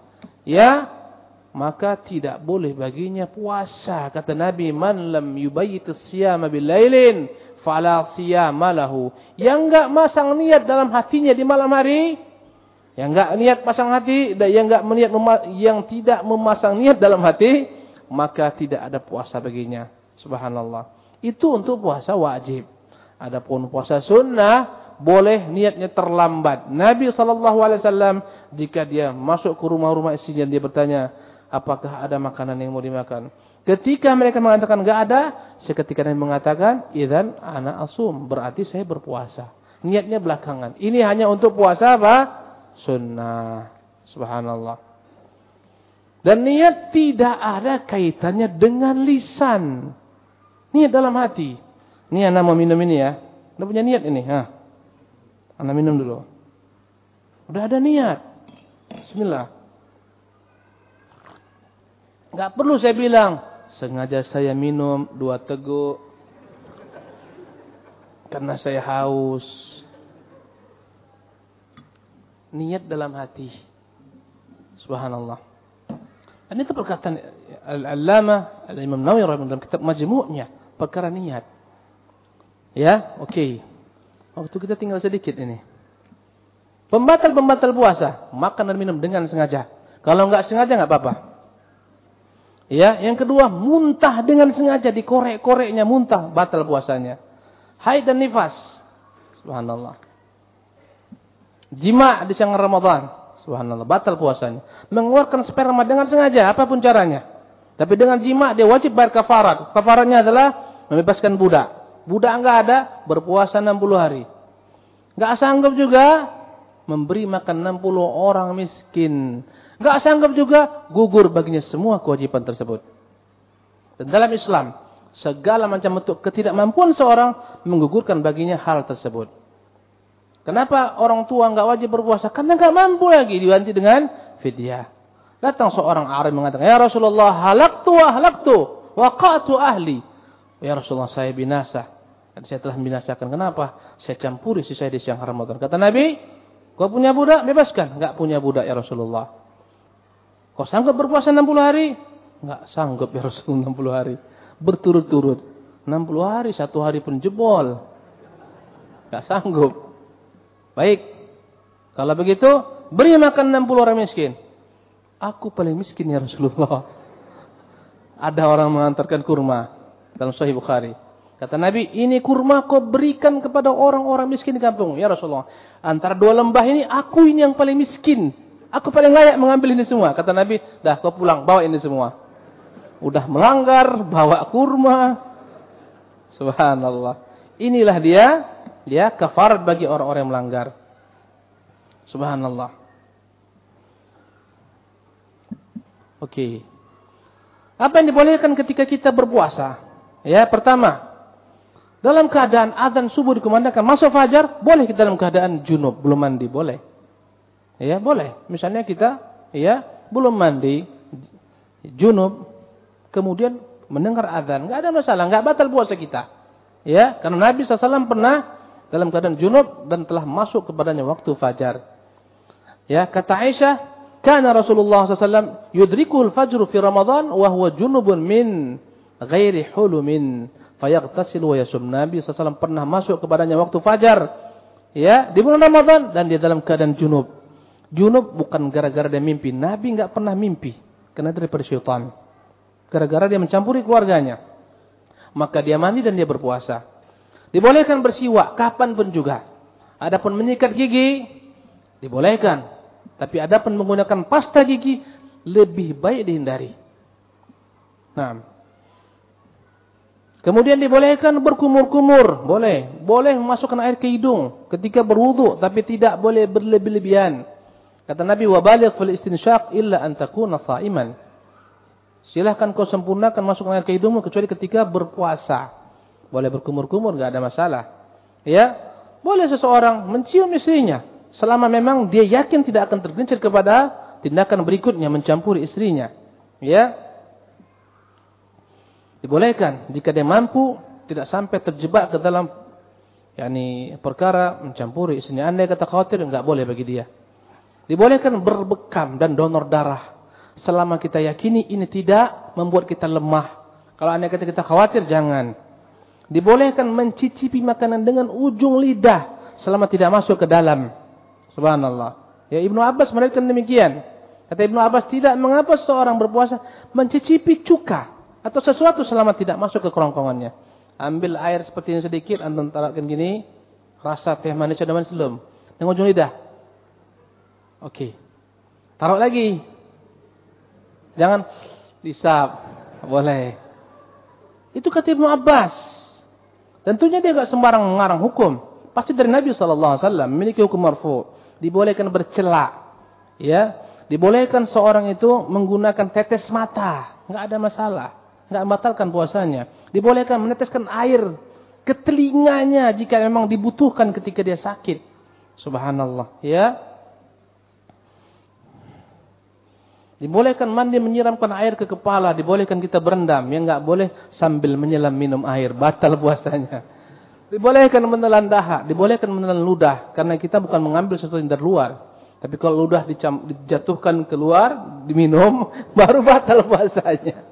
Ya, maka tidak boleh baginya puasa. Kata Nabi, "Man lam yubayyitis siyama bilailin fala siyama lahu." Yang enggak masang niat dalam hatinya di malam hari, yang enggak niat pasang hati yang enggak meniat yang tidak memasang niat dalam hati, maka tidak ada puasa baginya. Subhanallah. Itu untuk puasa wajib. Adapun puasa sunnah boleh niatnya terlambat. Nabi SAW jika dia masuk ke rumah-rumah istrinya dia bertanya, apakah ada makanan yang mau dimakan? Ketika mereka mengatakan enggak ada, seketika Nabi mengatakan, "Idzan ana asum." Berarti saya berpuasa. Niatnya belakangan. Ini hanya untuk puasa apa? sunnah. Subhanallah. Dan niat tidak ada kaitannya dengan lisan. Niat dalam hati. Ini anak mau minum ini ya. Udah punya niat ini. Hah. Anak minum dulu. Udah ada niat. Bismillah. Gak perlu saya bilang. Sengaja saya minum dua teguk. Karena saya haus. Niat dalam hati. Subhanallah. Ini itu perkataan Al-Allama Al-Imam Nawawi dalam kitab majmu'nya perkara niat. Ya, oke. Okay. Waktu kita tinggal sedikit ini. Pembatal-pembatal puasa, makan dan minum dengan sengaja. Kalau enggak sengaja enggak apa-apa. Ya, yang kedua, muntah dengan sengaja dikorek-koreknya muntah, batal puasanya. Haid dan nifas. Subhanallah. Jima di siang Ramadan. Subhanallah, batal puasanya. Mengeluarkan sperma dengan sengaja, apa pun caranya. Tapi dengan jima dia wajib bayar kafarat. Kafaratnya adalah membebaskan budak. Budak enggak ada, berpuasa 60 hari. Enggak sanggup juga memberi makan 60 orang miskin. Enggak sanggup juga gugur baginya semua kewajiban tersebut. Dan dalam Islam, segala macam bentuk ketidakmampuan seorang menggugurkan baginya hal tersebut. Kenapa orang tua enggak wajib berpuasa? Karena enggak mampu lagi diganti dengan fidyah. Datang seorang alim mengatakan, "Ya Rasulullah, halaktu wa halaktu, waqatu ahli." Ya Rasulullah, saya binasa. Dan saya telah membinasakan. Kenapa? Saya campuri si saya di siang Ramadan. Kata Nabi, kau punya budak, bebaskan. Enggak punya budak ya Rasulullah. Kau sanggup berpuasa 60 hari? Enggak sanggup ya Rasulullah 60 hari. Berturut-turut. 60 hari, satu hari pun jebol. Enggak sanggup. Baik. Kalau begitu, beri makan 60 orang miskin. Aku paling miskin ya Rasulullah. Ada orang mengantarkan kurma dalam Sahih Bukhari. Kata Nabi, ini kurma kau berikan kepada orang-orang miskin di kampung. Ya Rasulullah, antara dua lembah ini, aku ini yang paling miskin. Aku paling layak mengambil ini semua. Kata Nabi, dah kau pulang, bawa ini semua. Udah melanggar, bawa kurma. Subhanallah. Inilah dia ya kafarat bagi orang-orang yang melanggar. Subhanallah. Oke. Okay. Apa yang dibolehkan ketika kita berpuasa? Ya, pertama, dalam keadaan azan subuh dikumandangkan masuk fajar, boleh kita dalam keadaan junub, belum mandi, boleh. Ya, boleh. Misalnya kita ya, belum mandi, junub, kemudian mendengar azan, enggak ada masalah, enggak batal puasa kita. Ya, karena Nabi SAW pernah dalam keadaan junub dan telah masuk kepadanya waktu fajar. Ya, kata Aisyah, "Kana Rasulullah SAW yudrikul fajru fi Ramadan wa huwa junubun min ghairi hulumin fayaghtasil wa yasum." Nabi SAW pernah masuk kepadanya waktu fajar. Ya, di bulan Ramadan dan dia dalam keadaan junub. Junub bukan gara-gara dia mimpi. Nabi enggak pernah mimpi karena daripada syaitan. Gara-gara dia mencampuri keluarganya. Maka dia mandi dan dia berpuasa. Dibolehkan bersiwak kapan pun juga. Adapun menyikat gigi dibolehkan. Tapi adapun menggunakan pasta gigi lebih baik dihindari. Nah. Kemudian dibolehkan berkumur-kumur, boleh. Boleh memasukkan air ke hidung ketika berwudu tapi tidak boleh berlebih-lebihan. Kata Nabi, "Wa baligh fil istinsyaq illa an takuna sha'iman." Silahkan kau sempurnakan masukkan air ke hidungmu kecuali ketika berpuasa. Boleh berkumur-kumur, nggak ada masalah. Ya, boleh seseorang mencium istrinya selama memang dia yakin tidak akan tergelincir kepada tindakan berikutnya mencampuri istrinya. Ya, dibolehkan jika dia mampu tidak sampai terjebak ke dalam yakni perkara mencampuri istrinya. Anda kata khawatir nggak boleh bagi dia. Dibolehkan berbekam dan donor darah selama kita yakini ini tidak membuat kita lemah. Kalau anda kata kita khawatir jangan. Dibolehkan mencicipi makanan dengan ujung lidah selama tidak masuk ke dalam. Subhanallah. Ya Ibnu Abbas meriwayatkan demikian. Kata Ibnu Abbas tidak mengapa seorang berpuasa mencicipi cuka atau sesuatu selama tidak masuk ke kerongkongannya. Ambil air seperti ini sedikit, antum taruhkan gini, rasa teh manis sudah manis belum? Dengan ujung lidah. Oke. Okay. Taruh lagi. Jangan disap. Boleh. Itu kata Ibnu Abbas. Tentunya dia tidak sembarang mengarang hukum. Pasti dari Nabi SAW memiliki hukum marfu. Dibolehkan bercelak. Ya, Dibolehkan seorang itu menggunakan tetes mata. Enggak ada masalah. Nggak membatalkan puasanya. Dibolehkan meneteskan air ke telinganya jika memang dibutuhkan ketika dia sakit. Subhanallah, ya. Dibolehkan mandi menyiramkan air ke kepala, dibolehkan kita berendam, yang nggak boleh sambil menyelam minum air, batal puasanya. Dibolehkan menelan dahak, dibolehkan menelan ludah, karena kita bukan mengambil sesuatu yang dari luar. Tapi kalau ludah dijatuhkan keluar, diminum, baru batal puasanya.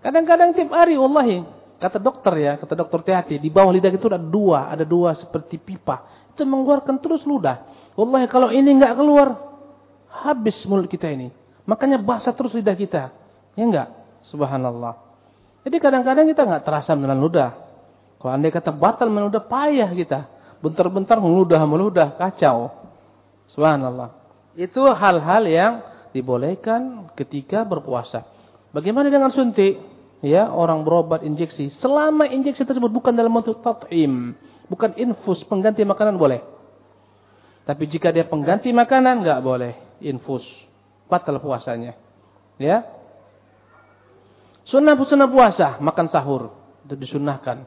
Kadang-kadang tiap hari, wallahi, kata dokter ya, kata dokter hati-hati, di bawah lidah itu ada dua, ada dua seperti pipa. Itu mengeluarkan terus ludah. Wallahi kalau ini nggak keluar, habis mulut kita ini. Makanya basah terus lidah kita. Ya enggak? Subhanallah. Jadi kadang-kadang kita enggak terasa menelan ludah. Kalau anda kata batal meludah, payah kita. Bentar-bentar meludah-meludah, kacau. Subhanallah. Itu hal-hal yang dibolehkan ketika berpuasa. Bagaimana dengan suntik? Ya, orang berobat injeksi. Selama injeksi tersebut bukan dalam bentuk tat'im. Bukan infus, pengganti makanan boleh. Tapi jika dia pengganti makanan, enggak boleh. Infus batal puasanya. Ya. Sunnah-sunnah puasa, makan sahur. Itu disunahkan.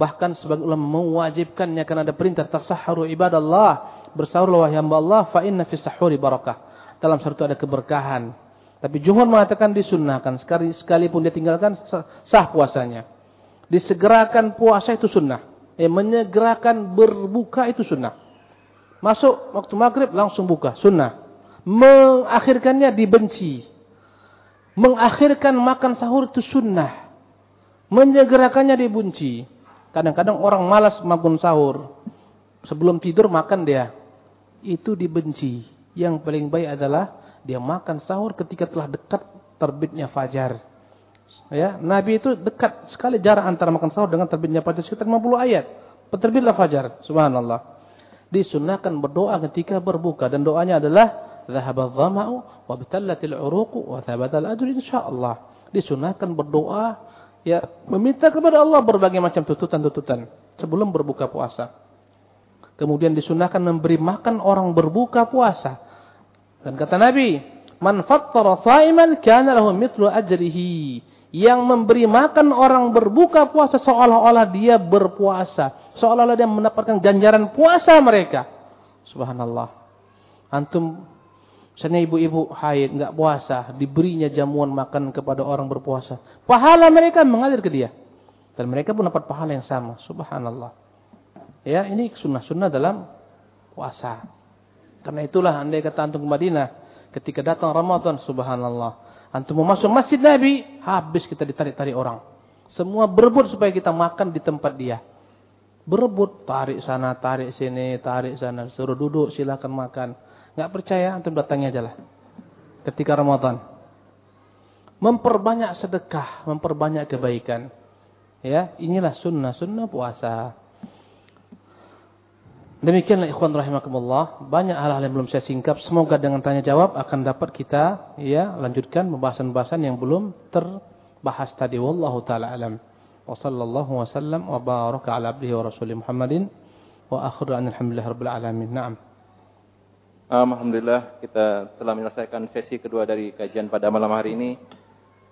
Bahkan sebagai ulama mewajibkannya karena ada perintah tasahharu ibadallah. Bersahur wahai hamba Allah fa inna fi sahuri barakah. Dalam sahur ada keberkahan. Tapi jumhur mengatakan disunnahkan. Sekali sekalipun dia tinggalkan sah puasanya. Disegerakan puasa itu sunnah. Eh, menyegerakan berbuka itu sunnah. Masuk waktu maghrib langsung buka, sunnah mengakhirkannya dibenci. Mengakhirkan makan sahur itu sunnah. Menyegerakannya dibenci. Kadang-kadang orang malas makan sahur. Sebelum tidur makan dia. Itu dibenci. Yang paling baik adalah dia makan sahur ketika telah dekat terbitnya fajar. Ya, Nabi itu dekat sekali jarak antara makan sahur dengan terbitnya fajar sekitar 50 ayat. Terbitlah fajar, subhanallah. Disunahkan berdoa ketika berbuka dan doanya adalah Zahaba dhama'u wa batallatil uruqu wa thabatal ajru insyaallah. Disunahkan berdoa ya meminta kepada Allah berbagai macam tuntutan-tuntutan sebelum berbuka puasa. Kemudian disunahkan memberi makan orang berbuka puasa dan kata Nabi, "Man fattara sha'iman kana lahu mithlu ajrihi." Yang memberi makan orang berbuka puasa seolah-olah dia berpuasa, seolah-olah dia mendapatkan ganjaran puasa mereka. Subhanallah. Antum Misalnya ibu-ibu haid, nggak puasa, diberinya jamuan makan kepada orang berpuasa. Pahala mereka mengalir ke dia. Dan mereka pun dapat pahala yang sama. Subhanallah. Ya, ini sunnah-sunnah dalam puasa. Karena itulah andai kata antum ke Madinah. Ketika datang Ramadan, subhanallah. Antum mau masuk masjid Nabi, habis kita ditarik-tarik orang. Semua berebut supaya kita makan di tempat dia. Berebut, tarik sana, tarik sini, tarik sana. Suruh duduk, silakan makan. Nggak percaya, antum datangnya aja lah. Ketika Ramadan. Memperbanyak sedekah, memperbanyak kebaikan. Ya, inilah sunnah, sunnah puasa. Demikianlah ikhwan rahimakumullah, banyak hal-hal yang belum saya singkap. Semoga dengan tanya jawab akan dapat kita ya lanjutkan pembahasan-pembahasan yang belum terbahas tadi. Wallahu taala alam. Wa sallallahu wasallam wa baraka ala abdihi wa rasulih Muhammadin wa akhiru alhamdulillahirabbil alamin. Naam. Alhamdulillah kita telah menyelesaikan sesi kedua dari kajian pada malam hari ini.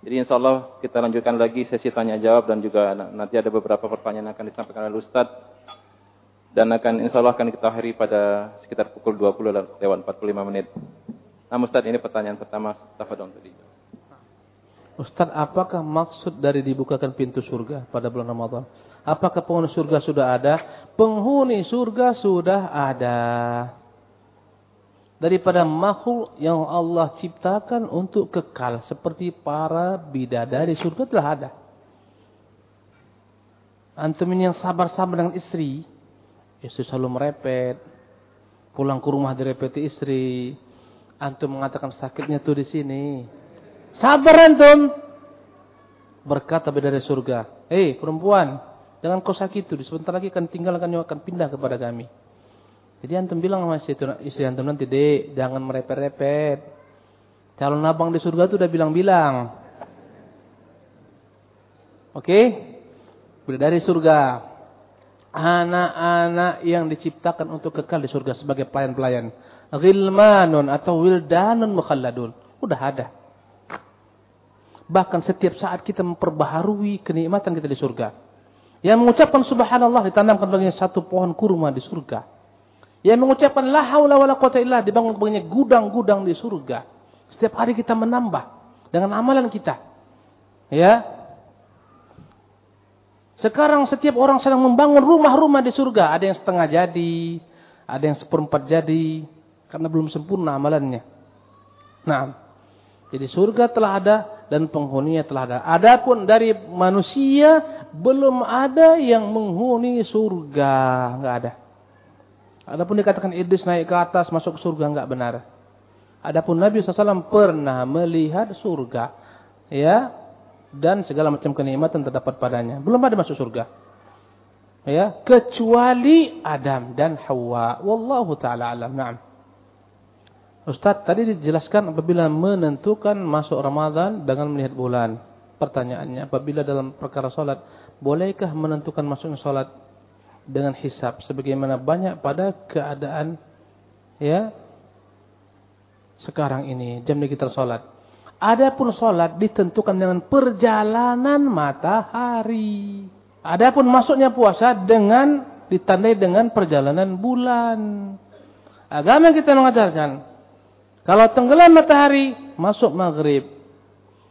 Jadi insya Allah kita lanjutkan lagi sesi tanya jawab dan juga nanti ada beberapa pertanyaan yang akan disampaikan oleh Ustaz. Dan akan insya Allah akan kita akhiri pada sekitar pukul 20 lewat 45 menit. Nah Ustaz ini pertanyaan pertama. Tafadong tadi. Ustaz apakah maksud dari dibukakan pintu surga pada bulan Ramadan? Apakah penghuni surga sudah ada? Penghuni surga sudah ada daripada makhluk yang Allah ciptakan untuk kekal seperti para bidadari surga telah ada. Antum yang sabar-sabar dengan istri, istri selalu merepet, pulang ke rumah direpeti istri, antum mengatakan sakitnya tuh di sini. Sabar antum. Berkata bidadari surga, "Eh, perempuan, jangan kau sakit tuh, sebentar lagi akan tinggal akan akan pindah kepada kami." Jadi antum bilang sama istri, istri antum nanti, dek, jangan merepet-repet. Calon abang di surga itu udah bilang-bilang. Oke? Okay? dari surga. Anak-anak yang diciptakan untuk kekal di surga sebagai pelayan-pelayan. Ghilmanun atau wildanun mukhalladun. Udah ada. Bahkan setiap saat kita memperbaharui kenikmatan kita di surga. Yang mengucapkan subhanallah ditanamkan baginya satu pohon kurma di surga. Yang mengucapkan la haula wala quwata illa dibangun baginya gudang-gudang di surga. Setiap hari kita menambah dengan amalan kita. Ya. Sekarang setiap orang sedang membangun rumah-rumah di surga. Ada yang setengah jadi, ada yang seperempat jadi, karena belum sempurna amalannya. Nah, jadi surga telah ada dan penghuninya telah ada. Adapun dari manusia belum ada yang menghuni surga, enggak ada. Adapun dikatakan Idris naik ke atas masuk ke surga enggak benar. Adapun Nabi SAW pernah melihat surga, ya, dan segala macam kenikmatan terdapat padanya. Belum ada masuk surga, ya, kecuali Adam dan Hawa. Wallahu taala alam. Naam. Ustaz, tadi dijelaskan apabila menentukan masuk Ramadan dengan melihat bulan. Pertanyaannya, apabila dalam perkara solat, bolehkah menentukan masuknya solat dengan hisap sebagaimana banyak pada keadaan ya sekarang ini jam kita salat. Adapun salat ditentukan dengan perjalanan matahari. Adapun masuknya puasa dengan ditandai dengan perjalanan bulan. Agama kita mengajarkan kalau tenggelam matahari masuk maghrib.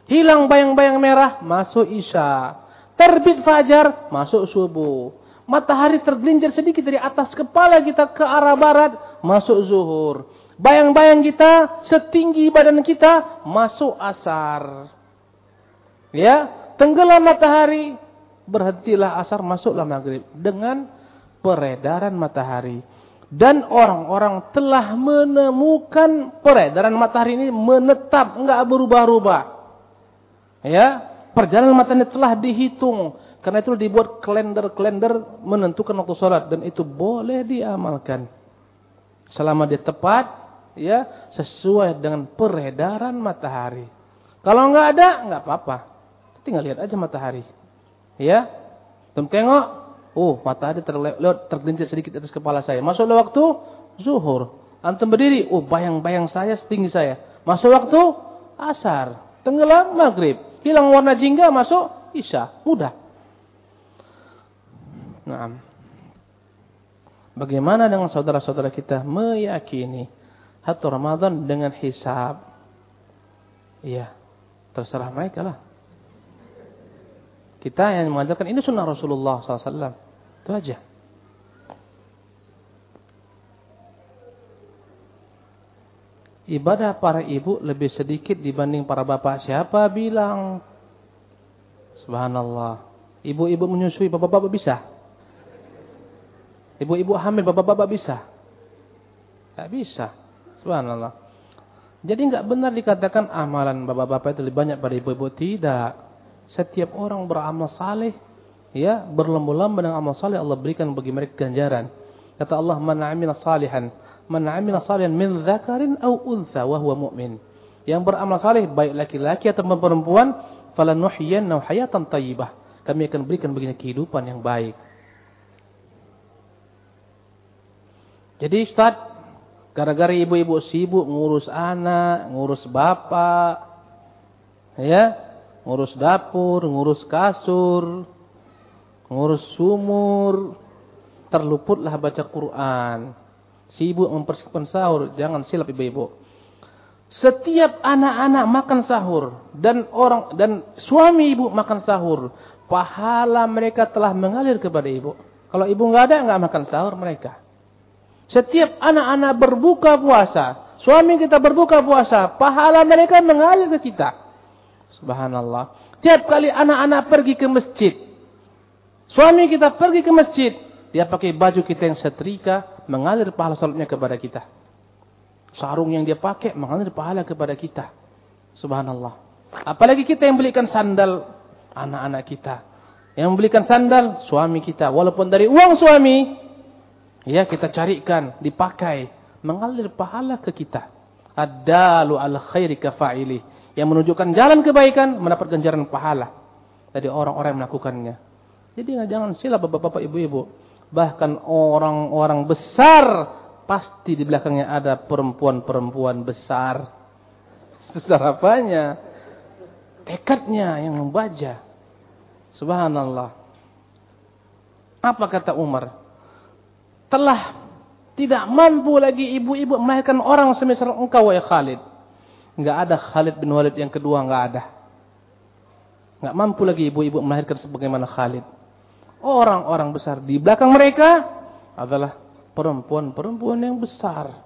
Hilang bayang-bayang merah masuk isya. Terbit fajar masuk subuh. Matahari tergelincir sedikit dari atas kepala kita ke arah barat, masuk zuhur. Bayang-bayang kita setinggi badan kita, masuk asar. Ya, tenggelam matahari, berhentilah asar, masuklah maghrib. Dengan peredaran matahari. Dan orang-orang telah menemukan peredaran matahari ini menetap, enggak berubah-ubah. Ya, perjalanan matahari telah dihitung karena itu dibuat kalender-kalender menentukan waktu sholat. Dan itu boleh diamalkan. Selama dia tepat, ya sesuai dengan peredaran matahari. Kalau enggak ada, enggak apa-apa. Tinggal lihat aja matahari. Ya, Tum tengok, oh matahari terlewat tergelincir sedikit atas kepala saya. Masuk waktu zuhur. Antum berdiri, oh bayang-bayang saya setinggi saya. Masuk waktu asar. Tenggelam maghrib. Hilang warna jingga masuk isya. Mudah. Nah, bagaimana dengan saudara-saudara kita meyakini satu Ramadan dengan hisab? Iya, terserah mereka lah. Kita yang mengajarkan ini sunnah Rasulullah SAW. Itu aja. Ibadah para ibu lebih sedikit dibanding para bapak. Siapa bilang? Subhanallah. Ibu-ibu menyusui, bapak-bapak bisa? Ibu-ibu hamil, bapak-bapak bisa? Tak bisa. Subhanallah. Jadi enggak benar dikatakan amalan bapak-bapak itu lebih banyak pada ibu-ibu. Tidak. Setiap orang beramal saleh, ya, berlomba-lomba dengan amal saleh Allah berikan bagi mereka ganjaran. Kata Allah, "Man 'amila salihan, man 'amila salihan min dzakarin aw untha wa mu'min." Yang beramal saleh baik laki-laki atau perempuan, falanuhyiyannahu hayatan thayyibah. Kami akan berikan baginya kehidupan yang baik. Jadi Ustaz, gara-gara ibu-ibu sibuk ngurus anak, ngurus bapak, ya, ngurus dapur, ngurus kasur, ngurus sumur, terluputlah baca Quran. Sibuk mempersiapkan sahur, jangan silap ibu-ibu. Setiap anak-anak makan sahur dan orang dan suami ibu makan sahur, pahala mereka telah mengalir kepada ibu. Kalau ibu nggak ada, nggak makan sahur mereka. Setiap anak-anak berbuka puasa, suami kita berbuka puasa, pahala mereka mengalir ke kita. Subhanallah. Tiap kali anak-anak pergi ke masjid, suami kita pergi ke masjid, dia pakai baju kita yang setrika, mengalir pahala salatnya kepada kita. Sarung yang dia pakai mengalir pahala kepada kita. Subhanallah. Apalagi kita yang belikan sandal anak-anak kita. Yang membelikan sandal suami kita. Walaupun dari uang suami, Ya kita carikan, dipakai, mengalir pahala ke kita. Ad-dalu al khairi kafa'ili. Yang menunjukkan jalan kebaikan mendapat ganjaran pahala dari orang-orang yang melakukannya. Jadi jangan silap bapak-bapak ibu-ibu. Bahkan orang-orang besar pasti di belakangnya ada perempuan-perempuan besar. Besar apanya? Tekadnya yang membaca. Subhanallah. Apa kata Umar? Telah tidak mampu lagi ibu-ibu melahirkan orang semisal engkau ya Khalid. Enggak ada Khalid bin Walid yang kedua, enggak ada. Enggak mampu lagi ibu-ibu melahirkan sebagaimana Khalid. Orang-orang besar di belakang mereka adalah perempuan-perempuan yang besar.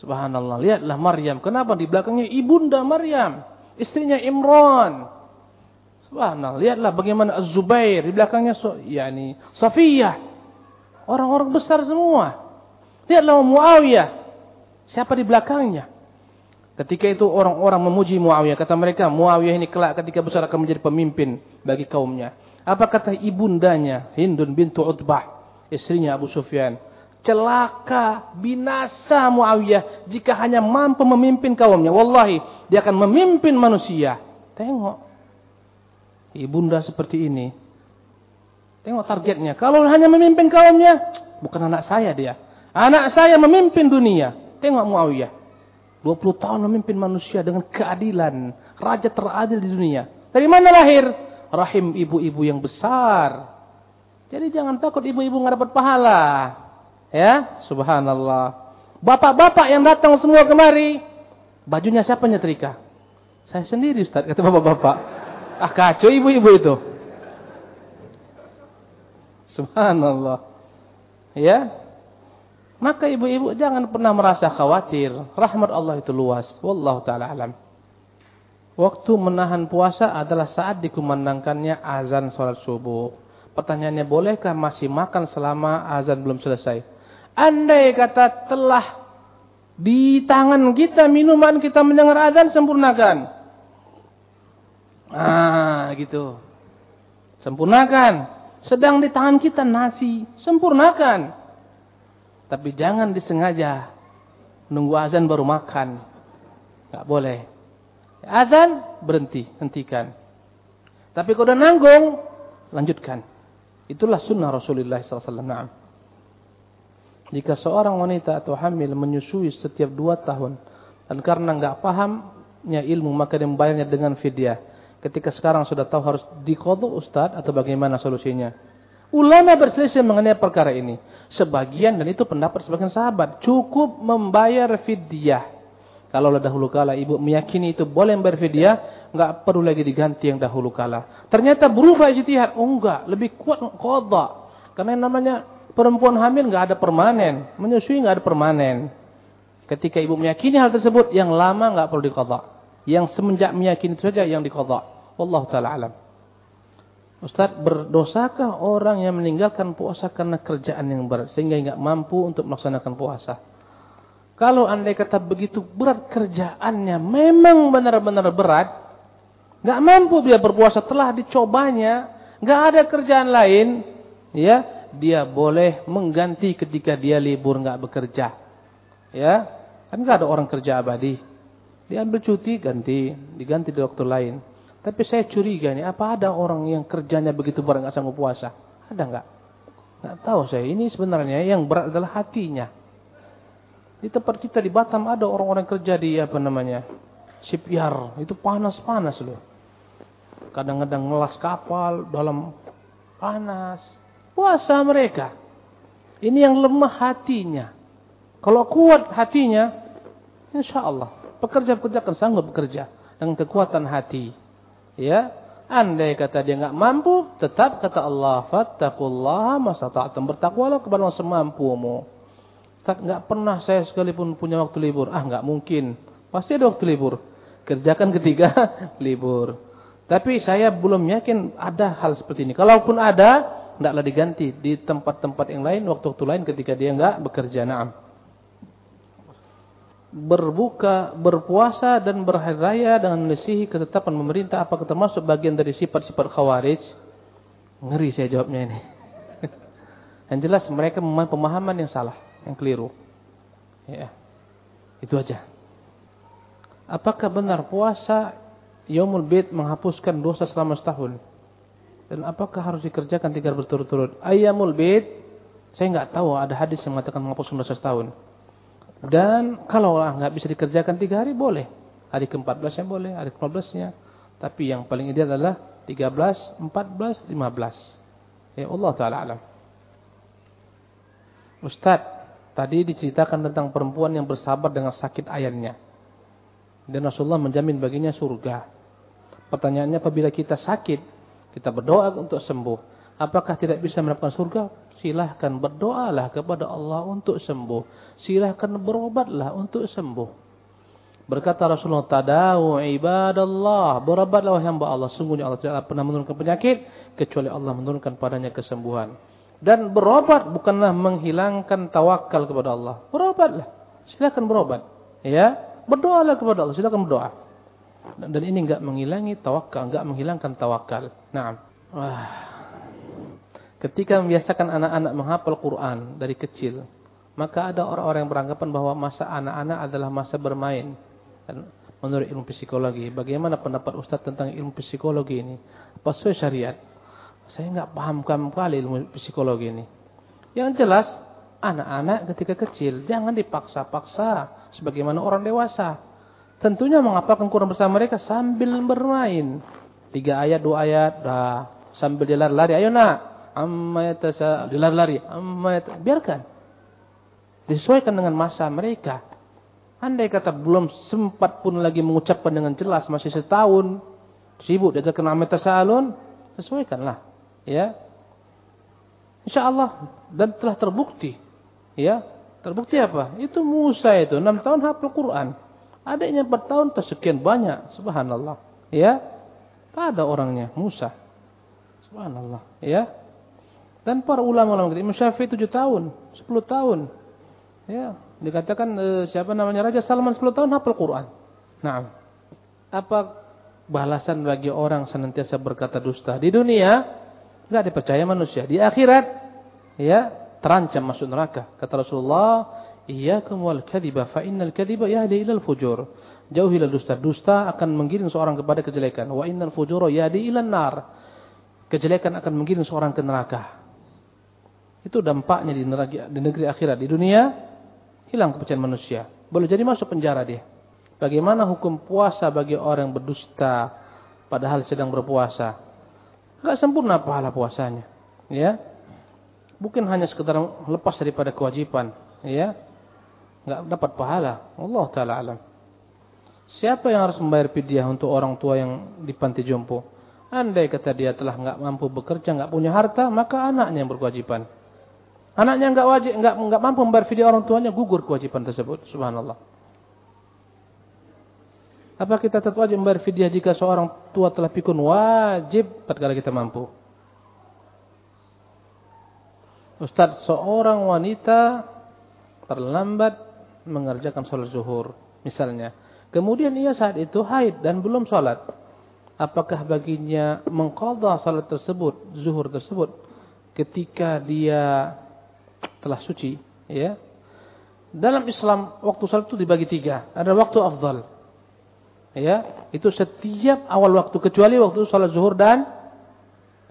Subhanallah. Lihatlah Maryam. Kenapa di belakangnya ibunda Maryam? Istrinya Imran. Subhanallah. Lihatlah bagaimana Az-Zubair. Di belakangnya so, yani, Safiyah. Orang-orang besar semua. Lihatlah Muawiyah. Siapa di belakangnya? Ketika itu orang-orang memuji Muawiyah. Kata mereka, Muawiyah ini kelak ketika besar akan menjadi pemimpin bagi kaumnya. Apa kata ibundanya? Hindun bintu Utbah. Istrinya Abu Sufyan celaka, binasa Muawiyah jika hanya mampu memimpin kaumnya. Wallahi, dia akan memimpin manusia. Tengok. Ibunda seperti ini. Tengok targetnya. Kalau hanya memimpin kaumnya, bukan anak saya dia. Anak saya memimpin dunia. Tengok Muawiyah. 20 tahun memimpin manusia dengan keadilan. Raja teradil di dunia. Dari mana lahir? Rahim ibu-ibu yang besar. Jadi jangan takut ibu-ibu nggak dapat pahala. Ya, subhanallah. Bapak-bapak yang datang semua kemari, bajunya siapa nyetrika? Saya sendiri Ustaz, kata bapak-bapak. Ah kacau ibu-ibu itu. Subhanallah. Ya. Maka ibu-ibu jangan pernah merasa khawatir. Rahmat Allah itu luas. Wallahu taala alam. Waktu menahan puasa adalah saat dikumandangkannya azan salat subuh. Pertanyaannya, bolehkah masih makan selama azan belum selesai? Andai kata telah di tangan kita minuman kita mendengar azan sempurnakan. Ah, gitu. Sempurnakan. Sedang di tangan kita nasi, sempurnakan. Tapi jangan disengaja nunggu azan baru makan. Enggak boleh. Azan berhenti, hentikan. Tapi kalau udah nanggung, lanjutkan. Itulah sunnah Rasulullah SAW. Jika seorang wanita atau hamil menyusui setiap dua tahun dan karena nggak pahamnya ilmu maka dia membayarnya dengan fidyah. Ketika sekarang sudah tahu harus dikodok ustaz atau bagaimana solusinya? Ulama berselisih mengenai perkara ini. Sebagian dan itu pendapat sebagian sahabat cukup membayar fidyah. Kalau dahulu kala ibu meyakini itu boleh membayar fidyah, nggak perlu lagi diganti yang dahulu kala. Ternyata berubah ijtihad. Oh enggak, lebih kuat kodok. Karena yang namanya Perempuan hamil nggak ada permanen, menyusui nggak ada permanen. Ketika ibu meyakini hal tersebut, yang lama nggak perlu dikodok. Yang semenjak meyakini itu saja yang dikodok. Allah taala alam. Ustaz, berdosakah orang yang meninggalkan puasa karena kerjaan yang berat sehingga nggak mampu untuk melaksanakan puasa? Kalau andai kata begitu berat kerjaannya, memang benar-benar berat, nggak mampu dia berpuasa telah dicobanya, nggak ada kerjaan lain, ya dia boleh mengganti ketika dia libur nggak bekerja. Ya, kan nggak ada orang kerja abadi. Dia ambil cuti ganti, diganti di waktu lain. Tapi saya curiga nih, apa ada orang yang kerjanya begitu berat nggak sanggup puasa? Ada nggak? Nggak tahu saya. Ini sebenarnya yang berat adalah hatinya. Di tempat kita di Batam ada orang-orang kerja di apa namanya shipyard. Itu panas-panas loh. Kadang-kadang ngelas kapal dalam panas. Puasa mereka. Ini yang lemah hatinya. Kalau kuat hatinya, insya Allah pekerja-pekerja akan sanggup bekerja dengan kekuatan hati. Ya, andai kata dia nggak mampu, tetap kata Allah, fattakullah masata'atum bertakwalah kepada Allah semampumu. Tak nggak pernah saya sekalipun punya waktu libur. Ah nggak mungkin. Pasti ada waktu libur. Kerjakan ketiga libur. Tapi saya belum yakin ada hal seperti ini. Kalaupun ada, tidaklah diganti di tempat-tempat yang lain, waktu-waktu lain ketika dia enggak bekerja. Naam. Berbuka, berpuasa dan berhari raya dengan melisihi ketetapan pemerintah apakah termasuk bagian dari sifat-sifat khawarij? Ngeri saya jawabnya ini. yang jelas mereka memahami pemahaman yang salah, yang keliru. Ya. Itu aja. Apakah benar puasa Yaumul Bid menghapuskan dosa selama setahun? Dan apakah harus dikerjakan tiga berturut-turut? Ayamul bid, saya nggak tahu ada hadis yang mengatakan menghapus dosa setahun. Dan kalau nggak bisa dikerjakan tiga hari boleh. Hari ke-14-nya boleh, hari ke-15-nya. Tapi yang paling ideal adalah 13, 14, 15. Ya Allah Ta'ala alam. Ustaz, tadi diceritakan tentang perempuan yang bersabar dengan sakit ayamnya. Dan Rasulullah menjamin baginya surga. Pertanyaannya apabila kita sakit, kita berdoa untuk sembuh. Apakah tidak bisa mendapatkan surga? Silahkan berdoalah kepada Allah untuk sembuh. Silahkan berobatlah untuk sembuh. Berkata Rasulullah, "Tadawu ibadallah." Berobatlah hamba Allah. Sungguhnya Allah tidak pernah menurunkan penyakit kecuali Allah menurunkan padanya kesembuhan. Dan berobat bukanlah menghilangkan tawakal kepada Allah. Berobatlah. Silakan berobat. Ya, berdoalah kepada Allah. Silakan berdoa. Dan ini enggak menghilangi tawakal, enggak menghilangkan tawakal. Nah, wah. Ketika membiasakan anak-anak menghafal Quran dari kecil, maka ada orang-orang yang beranggapan bahwa masa anak-anak adalah masa bermain. Dan menurut ilmu psikologi, bagaimana pendapat Ustaz tentang ilmu psikologi ini? Apa sesuai syariat? Saya nggak paham kali ilmu psikologi ini. Yang jelas, anak-anak ketika kecil jangan dipaksa-paksa sebagaimana orang dewasa. Tentunya menghafalkan Quran bersama mereka sambil bermain. Tiga ayat, dua ayat, dah. Sambil dia lari-lari, ayo nak. Amma yatasa, dia lari-lari. Amma yatasa, biarkan. Disesuaikan dengan masa mereka. Andai kata belum sempat pun lagi mengucapkan dengan jelas, masih setahun, sibuk dia terkena metasalun, sesuaikanlah ya. Insya Allah dan telah terbukti ya. Terbukti apa? Itu Musa itu enam tahun hafal Quran. Adiknya empat tahun tersekian banyak subhanallah ya. Tak ada orangnya Musa. Subhanallah ya dan para ulama-ulama kita Imam Syafi'i tujuh tahun sepuluh tahun ya dikatakan eh, siapa namanya Raja Salman sepuluh tahun hafal Quran nah apa balasan bagi orang senantiasa berkata dusta di dunia Enggak dipercaya manusia. Di akhirat ya terancam masuk neraka. Kata Rasulullah, "Iyyakum wal kadhiba fa innal kadhiba yahdi ilal fujur." Jauhilah dusta. Dusta akan menggiring seorang kepada kejelekan. Wa innal fujura yahdi ilan nar. Kejelekan akan menggiring seorang ke neraka. Itu dampaknya di negeri, di negeri akhirat. Di dunia hilang kepercayaan manusia. Boleh jadi masuk penjara dia. Bagaimana hukum puasa bagi orang yang berdusta padahal sedang berpuasa? Enggak sempurna pahala puasanya. Ya. Bukan hanya sekedar lepas daripada kewajiban, ya. Enggak dapat pahala. Allah taala alam. Siapa yang harus membayar fidyah untuk orang tua yang di panti jompo? Andai kata dia telah enggak mampu bekerja, enggak punya harta, maka anaknya yang berkewajiban. Anaknya enggak wajib, enggak enggak mampu membayar fidyah orang tuanya, gugur kewajiban tersebut. Subhanallah. Apa kita tetap wajib membayar fidyah jika seorang tua telah pikun? Wajib tatkala kita mampu. Ustaz, seorang wanita terlambat mengerjakan sholat zuhur, misalnya. Kemudian ia saat itu haid dan belum sholat. Apakah baginya mengqadha sholat tersebut, zuhur tersebut, ketika dia telah suci? Ya. Dalam Islam, waktu sholat itu dibagi tiga. Ada waktu afdal ya. Itu setiap awal waktu kecuali waktu sholat zuhur dan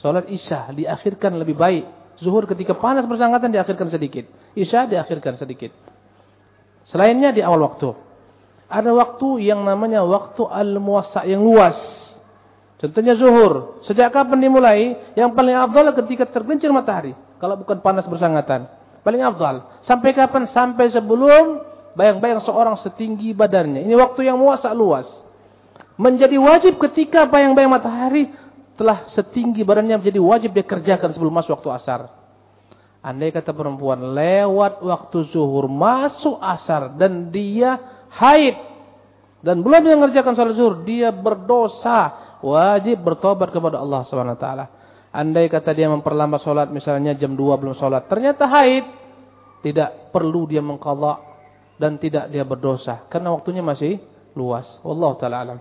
sholat isya diakhirkan lebih baik. Zuhur ketika panas bersangkutan diakhirkan sedikit. Isya diakhirkan sedikit. Selainnya di awal waktu. Ada waktu yang namanya waktu al-muwassa yang luas. Contohnya zuhur. Sejak kapan dimulai? Yang paling afdal ketika tergelincir matahari. Kalau bukan panas bersangkutan paling afdal sampai kapan sampai sebelum bayang-bayang seorang setinggi badannya ini waktu yang muasa luas menjadi wajib ketika bayang-bayang matahari telah setinggi badannya menjadi wajib dia kerjakan sebelum masuk waktu asar. Andai kata perempuan lewat waktu zuhur masuk asar dan dia haid dan belum mengerjakan salat zuhur, dia berdosa, wajib bertobat kepada Allah Subhanahu wa taala. Andai kata dia memperlambat salat misalnya jam 2 belum salat, ternyata haid, tidak perlu dia mengqadha dan tidak dia berdosa karena waktunya masih luas. Wallahu taala alam.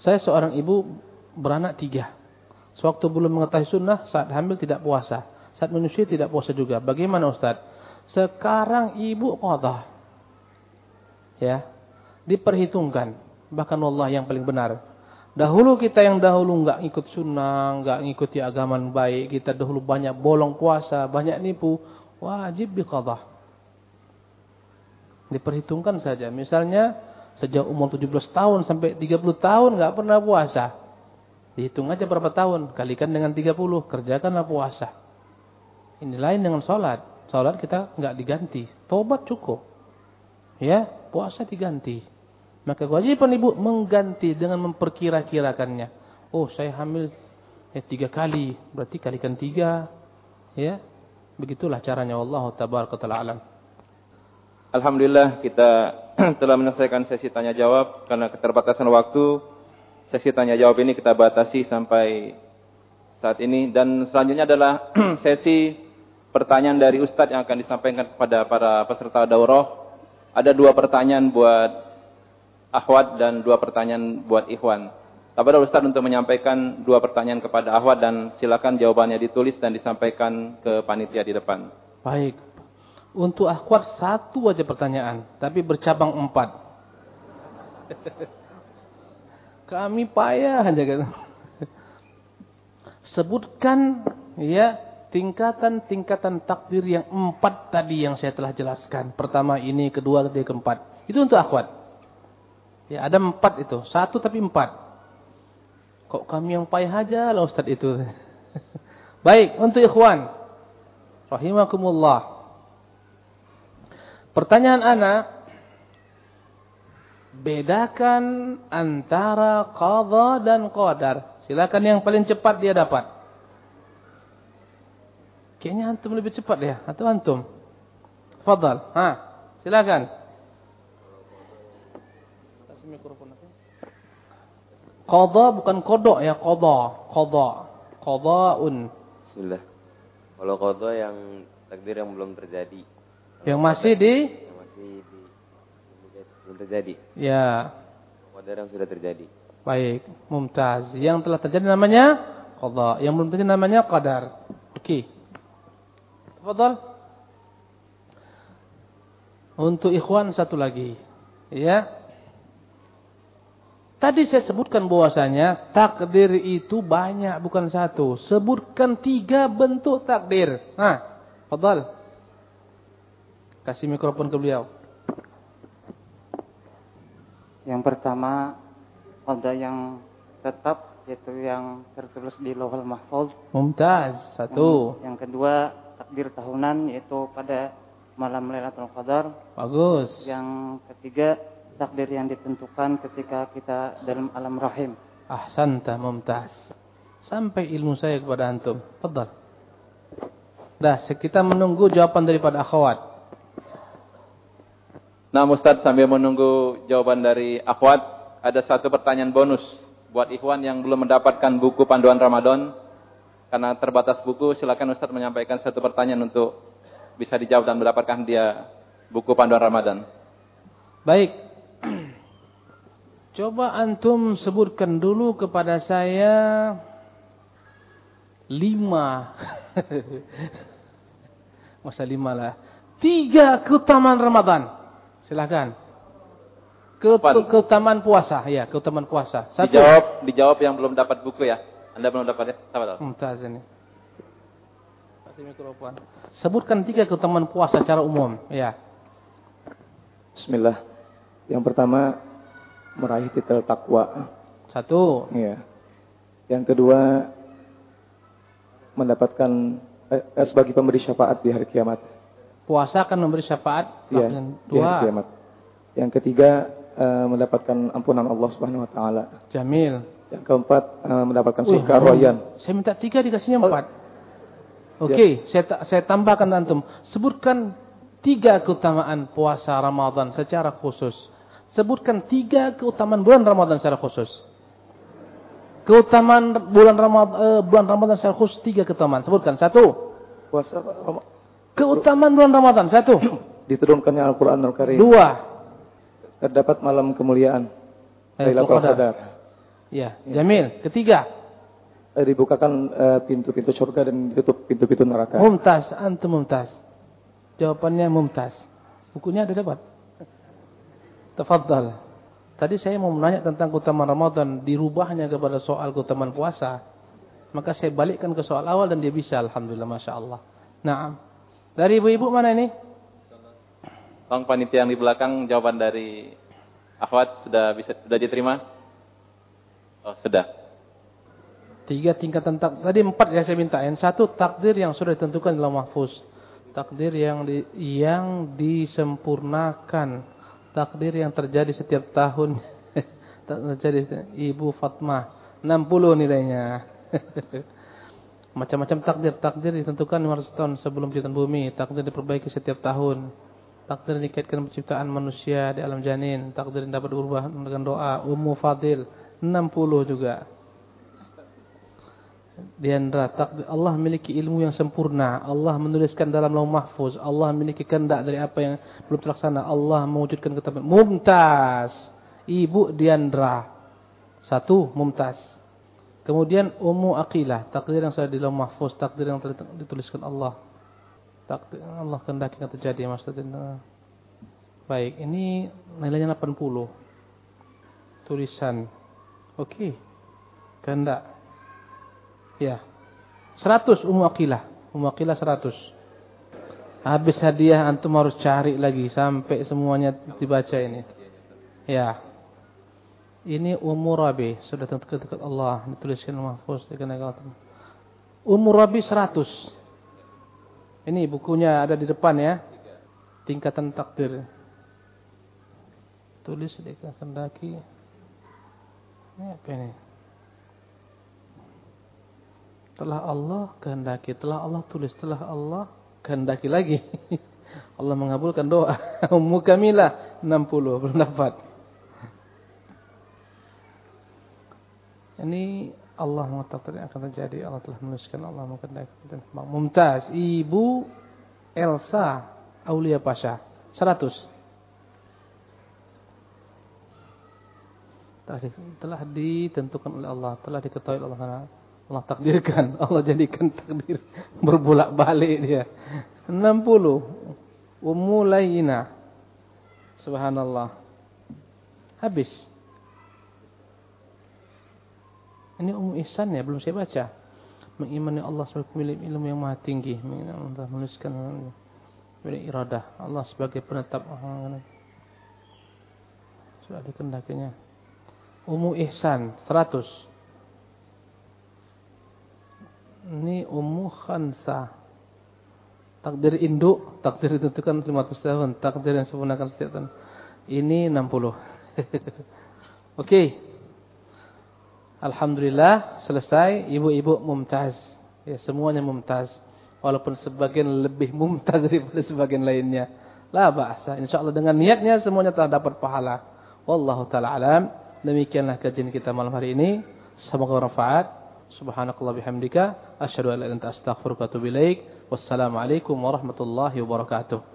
Saya seorang ibu beranak tiga. Sewaktu belum mengetahui sunnah, saat hamil tidak puasa. Saat menyusui tidak puasa juga. Bagaimana Ustaz? Sekarang ibu qadha. Ya. Diperhitungkan. Bahkan Allah yang paling benar. Dahulu kita yang dahulu enggak ikut sunnah, enggak ngikuti agama baik. Kita dahulu banyak bolong puasa, banyak nipu. Wajib diqadha. Diperhitungkan saja. Misalnya Sejak umur 17 tahun sampai 30 tahun nggak pernah puasa. Dihitung aja berapa tahun, kalikan dengan 30, kerjakanlah puasa. Ini lain dengan sholat. Sholat kita nggak diganti, tobat cukup. Ya, puasa diganti. Maka kewajiban ibu mengganti dengan memperkira-kirakannya. Oh, saya hamil eh, tiga kali, berarti kalikan tiga. Ya, begitulah caranya Allah Tabaraka Alam. Alhamdulillah kita telah menyelesaikan sesi tanya jawab karena keterbatasan waktu. Sesi tanya jawab ini kita batasi sampai saat ini dan selanjutnya adalah sesi pertanyaan dari Ustadz yang akan disampaikan kepada para peserta daurah. Ada dua pertanyaan buat Ahwat dan dua pertanyaan buat Ikhwan. Kepada Ustadz untuk menyampaikan dua pertanyaan kepada Ahwat dan silakan jawabannya ditulis dan disampaikan ke panitia di depan. Baik, untuk akhwat satu aja pertanyaan, tapi bercabang empat. Kami payah aja kan. Sebutkan ya tingkatan-tingkatan takdir yang empat tadi yang saya telah jelaskan. Pertama ini, kedua, ketiga, keempat. Itu untuk akhwat. Ya ada empat itu, satu tapi empat. Kok kami yang payah aja lah Ustaz itu. Baik, untuk ikhwan. Rahimakumullah. Pertanyaan anak, bedakan antara qadha dan qadar. Silakan yang paling cepat dia dapat. Kayaknya antum lebih cepat ya, atau antum? Fadal. Ha, silakan. Kasih mikrofon aku. Qadha bukan kodok ya, qadha. Qadha. Qadhaun. Bismillah. Kalau qadha yang takdir yang belum terjadi. Yang masih di? Yang masih di belum terjadi. Ya. Qadar yang sudah terjadi. Baik, mumtaz. Yang telah terjadi namanya qadha, yang belum terjadi namanya qadar. Oke. Okay. Tafadhal. Untuk ikhwan satu lagi. Ya. Tadi saya sebutkan bahwasanya takdir itu banyak bukan satu. Sebutkan tiga bentuk takdir. Nah, fadal. Kasih mikrofon ke beliau. Yang pertama ada yang tetap yaitu yang tertulis di Lauhul Mahfuz. Mumtaz. Satu. Yang, yang kedua takdir tahunan yaitu pada malam Lailatul Qadar. Bagus. Yang ketiga takdir yang ditentukan ketika kita dalam alam rahim. Ahsanta mumtaz. Sampai ilmu saya kepada antum. Fadal. Dah, kita menunggu jawaban daripada akhwat. Nah Ustadz sambil menunggu jawaban dari akhwat, ada satu pertanyaan bonus buat ikhwan yang belum mendapatkan buku panduan Ramadan. Karena terbatas buku, silakan Ustadz menyampaikan satu pertanyaan untuk bisa dijawab dan mendapatkan dia buku panduan Ramadan. Baik. Coba antum sebutkan dulu kepada saya lima. Masa lima lah. Tiga keutamaan Ramadan. Silahkan. Ke keutamaan puasa, ya, keutamaan puasa. Satu. Dijawab, dijawab yang belum dapat buku ya. Anda belum dapat ya? Sabar. Mumtaz ini. Kasih mikrofon. Sebutkan tiga keutamaan puasa secara umum, ya. Bismillah. Yang pertama meraih titel takwa. Satu. Iya. Yang kedua mendapatkan eh, eh sebagai pemberi syafaat di hari kiamat. Puasa akan memberi syafaat. Ya, dua. kiamat. Yang ketiga uh, mendapatkan ampunan Allah Subhanahu Wa Taala. Jamil. Yang keempat uh, mendapatkan surga royan. Saya minta tiga dikasihnya oh. empat. Oke, okay, ya. saya saya tambahkan antum. Sebutkan tiga keutamaan puasa Ramadan secara khusus. Sebutkan tiga keutamaan bulan Ramadan secara khusus. Keutamaan bulan Ramadan, uh, bulan Ramadan secara khusus tiga keutamaan. Sebutkan satu. Puasa Keutamaan bulan Ramadan. Satu. Diturunkannya Al-Quran Al-Karim. Dua. Terdapat malam kemuliaan. Lailatul Qadar. Ya. Jamil. Ketiga. Eh, dibukakan eh, pintu-pintu uh, surga dan ditutup pintu-pintu neraka. Mumtaz. Antum mumtaz. Jawabannya mumtaz. Bukunya ada dapat. Tafadhal. Tadi saya mau menanya tentang keutamaan Ramadan. Dirubahnya kepada soal keutamaan puasa. Maka saya balikkan ke soal awal dan dia bisa. Alhamdulillah. Masya Allah. Nah. Dari ibu-ibu mana ini? Tolong panitia yang di belakang jawaban dari Akhwat sudah bisa sudah diterima? Oh, sudah. Tiga tingkatan tak tadi empat ya saya minta. Yang satu takdir yang sudah ditentukan dalam mahfuz. Takdir yang di, yang disempurnakan. Takdir yang terjadi setiap tahun. terjadi Ibu Fatmah 60 nilainya. Macam-macam takdir. Takdir ditentukan 500 tahun sebelum penciptaan bumi. Takdir diperbaiki setiap tahun. Takdir dikaitkan penciptaan manusia di alam janin. Takdir dapat berubah dengan doa. Ummu Fadil 60 juga. Diandra, takdir Allah memiliki ilmu yang sempurna. Allah menuliskan dalam lauh mahfuz. Allah memiliki kehendak dari apa yang belum terlaksana. Allah mewujudkan ketabahan. Mumtaz. Ibu Diandra. Satu, mumtaz. Kemudian Ummu Aqilah. Takdir yang sudah di lauh mahfuz. Takdir yang dituliskan Allah. Takdir Allah kehendaki yang terjadi. Maksudnya. Baik, ini nilainya 80. Tulisan. Oke. Kehendak. Ya. 100 Ummu Aqilah. Ummu Aqilah 100. Habis hadiah antum harus cari lagi sampai semuanya dibaca ini. Ya. Ini Ummu Rabi, sudah dekat-dekat Allah, dituliskan mahfuz dikenakan. Ummu Rabi 100. Ini bukunya ada di depan ya. Tingkatan takdir. Tulis dikatakan daki. Ini apa ini? Telah Allah kehendaki, telah Allah tulis, telah Allah kehendaki lagi. Allah mengabulkan doa. Ummu Kamilah 60 belum dapat. Ini Allah mengatakan akan terjadi. Allah telah menuliskan Allah menghendaki. Mumtaz, Ibu Elsa Aulia Pasha 100. Telah ditentukan oleh Allah, telah diketahui oleh Allah. Allah takdirkan, Allah jadikan takdir berbolak-balik dia. 60. Ummu. Subhanallah. Habis. Ini Ummu Ihsan ya, belum saya baca. Mengimani Allah sebagai pemilik ilmu yang maha tinggi. Allah menuliskan milik iradah. Allah sebagai penetap. Sudah dikendakinya. Ummu Ihsan, 100. Ini Ummu Khansa. Takdir induk, takdir ditentukan 500 tahun. Takdir yang sempurnakan setiap tahun. Ini 60. Oke. Okay. Alhamdulillah selesai. Ibu-ibu mumtaz. Ya, semuanya mumtaz. Walaupun sebagian lebih mumtaz daripada sebagian lainnya. La ba'asa. InsyaAllah dengan niatnya semuanya telah dapat pahala. Wallahu ta'ala alam. Demikianlah kajian kita malam hari ini. Semoga bermanfaat. Subhanakallah bihamdika. Asyhadu an la ilaha illa anta astaghfiruka wa atubu ilaik. Wassalamualaikum warahmatullahi wabarakatuh.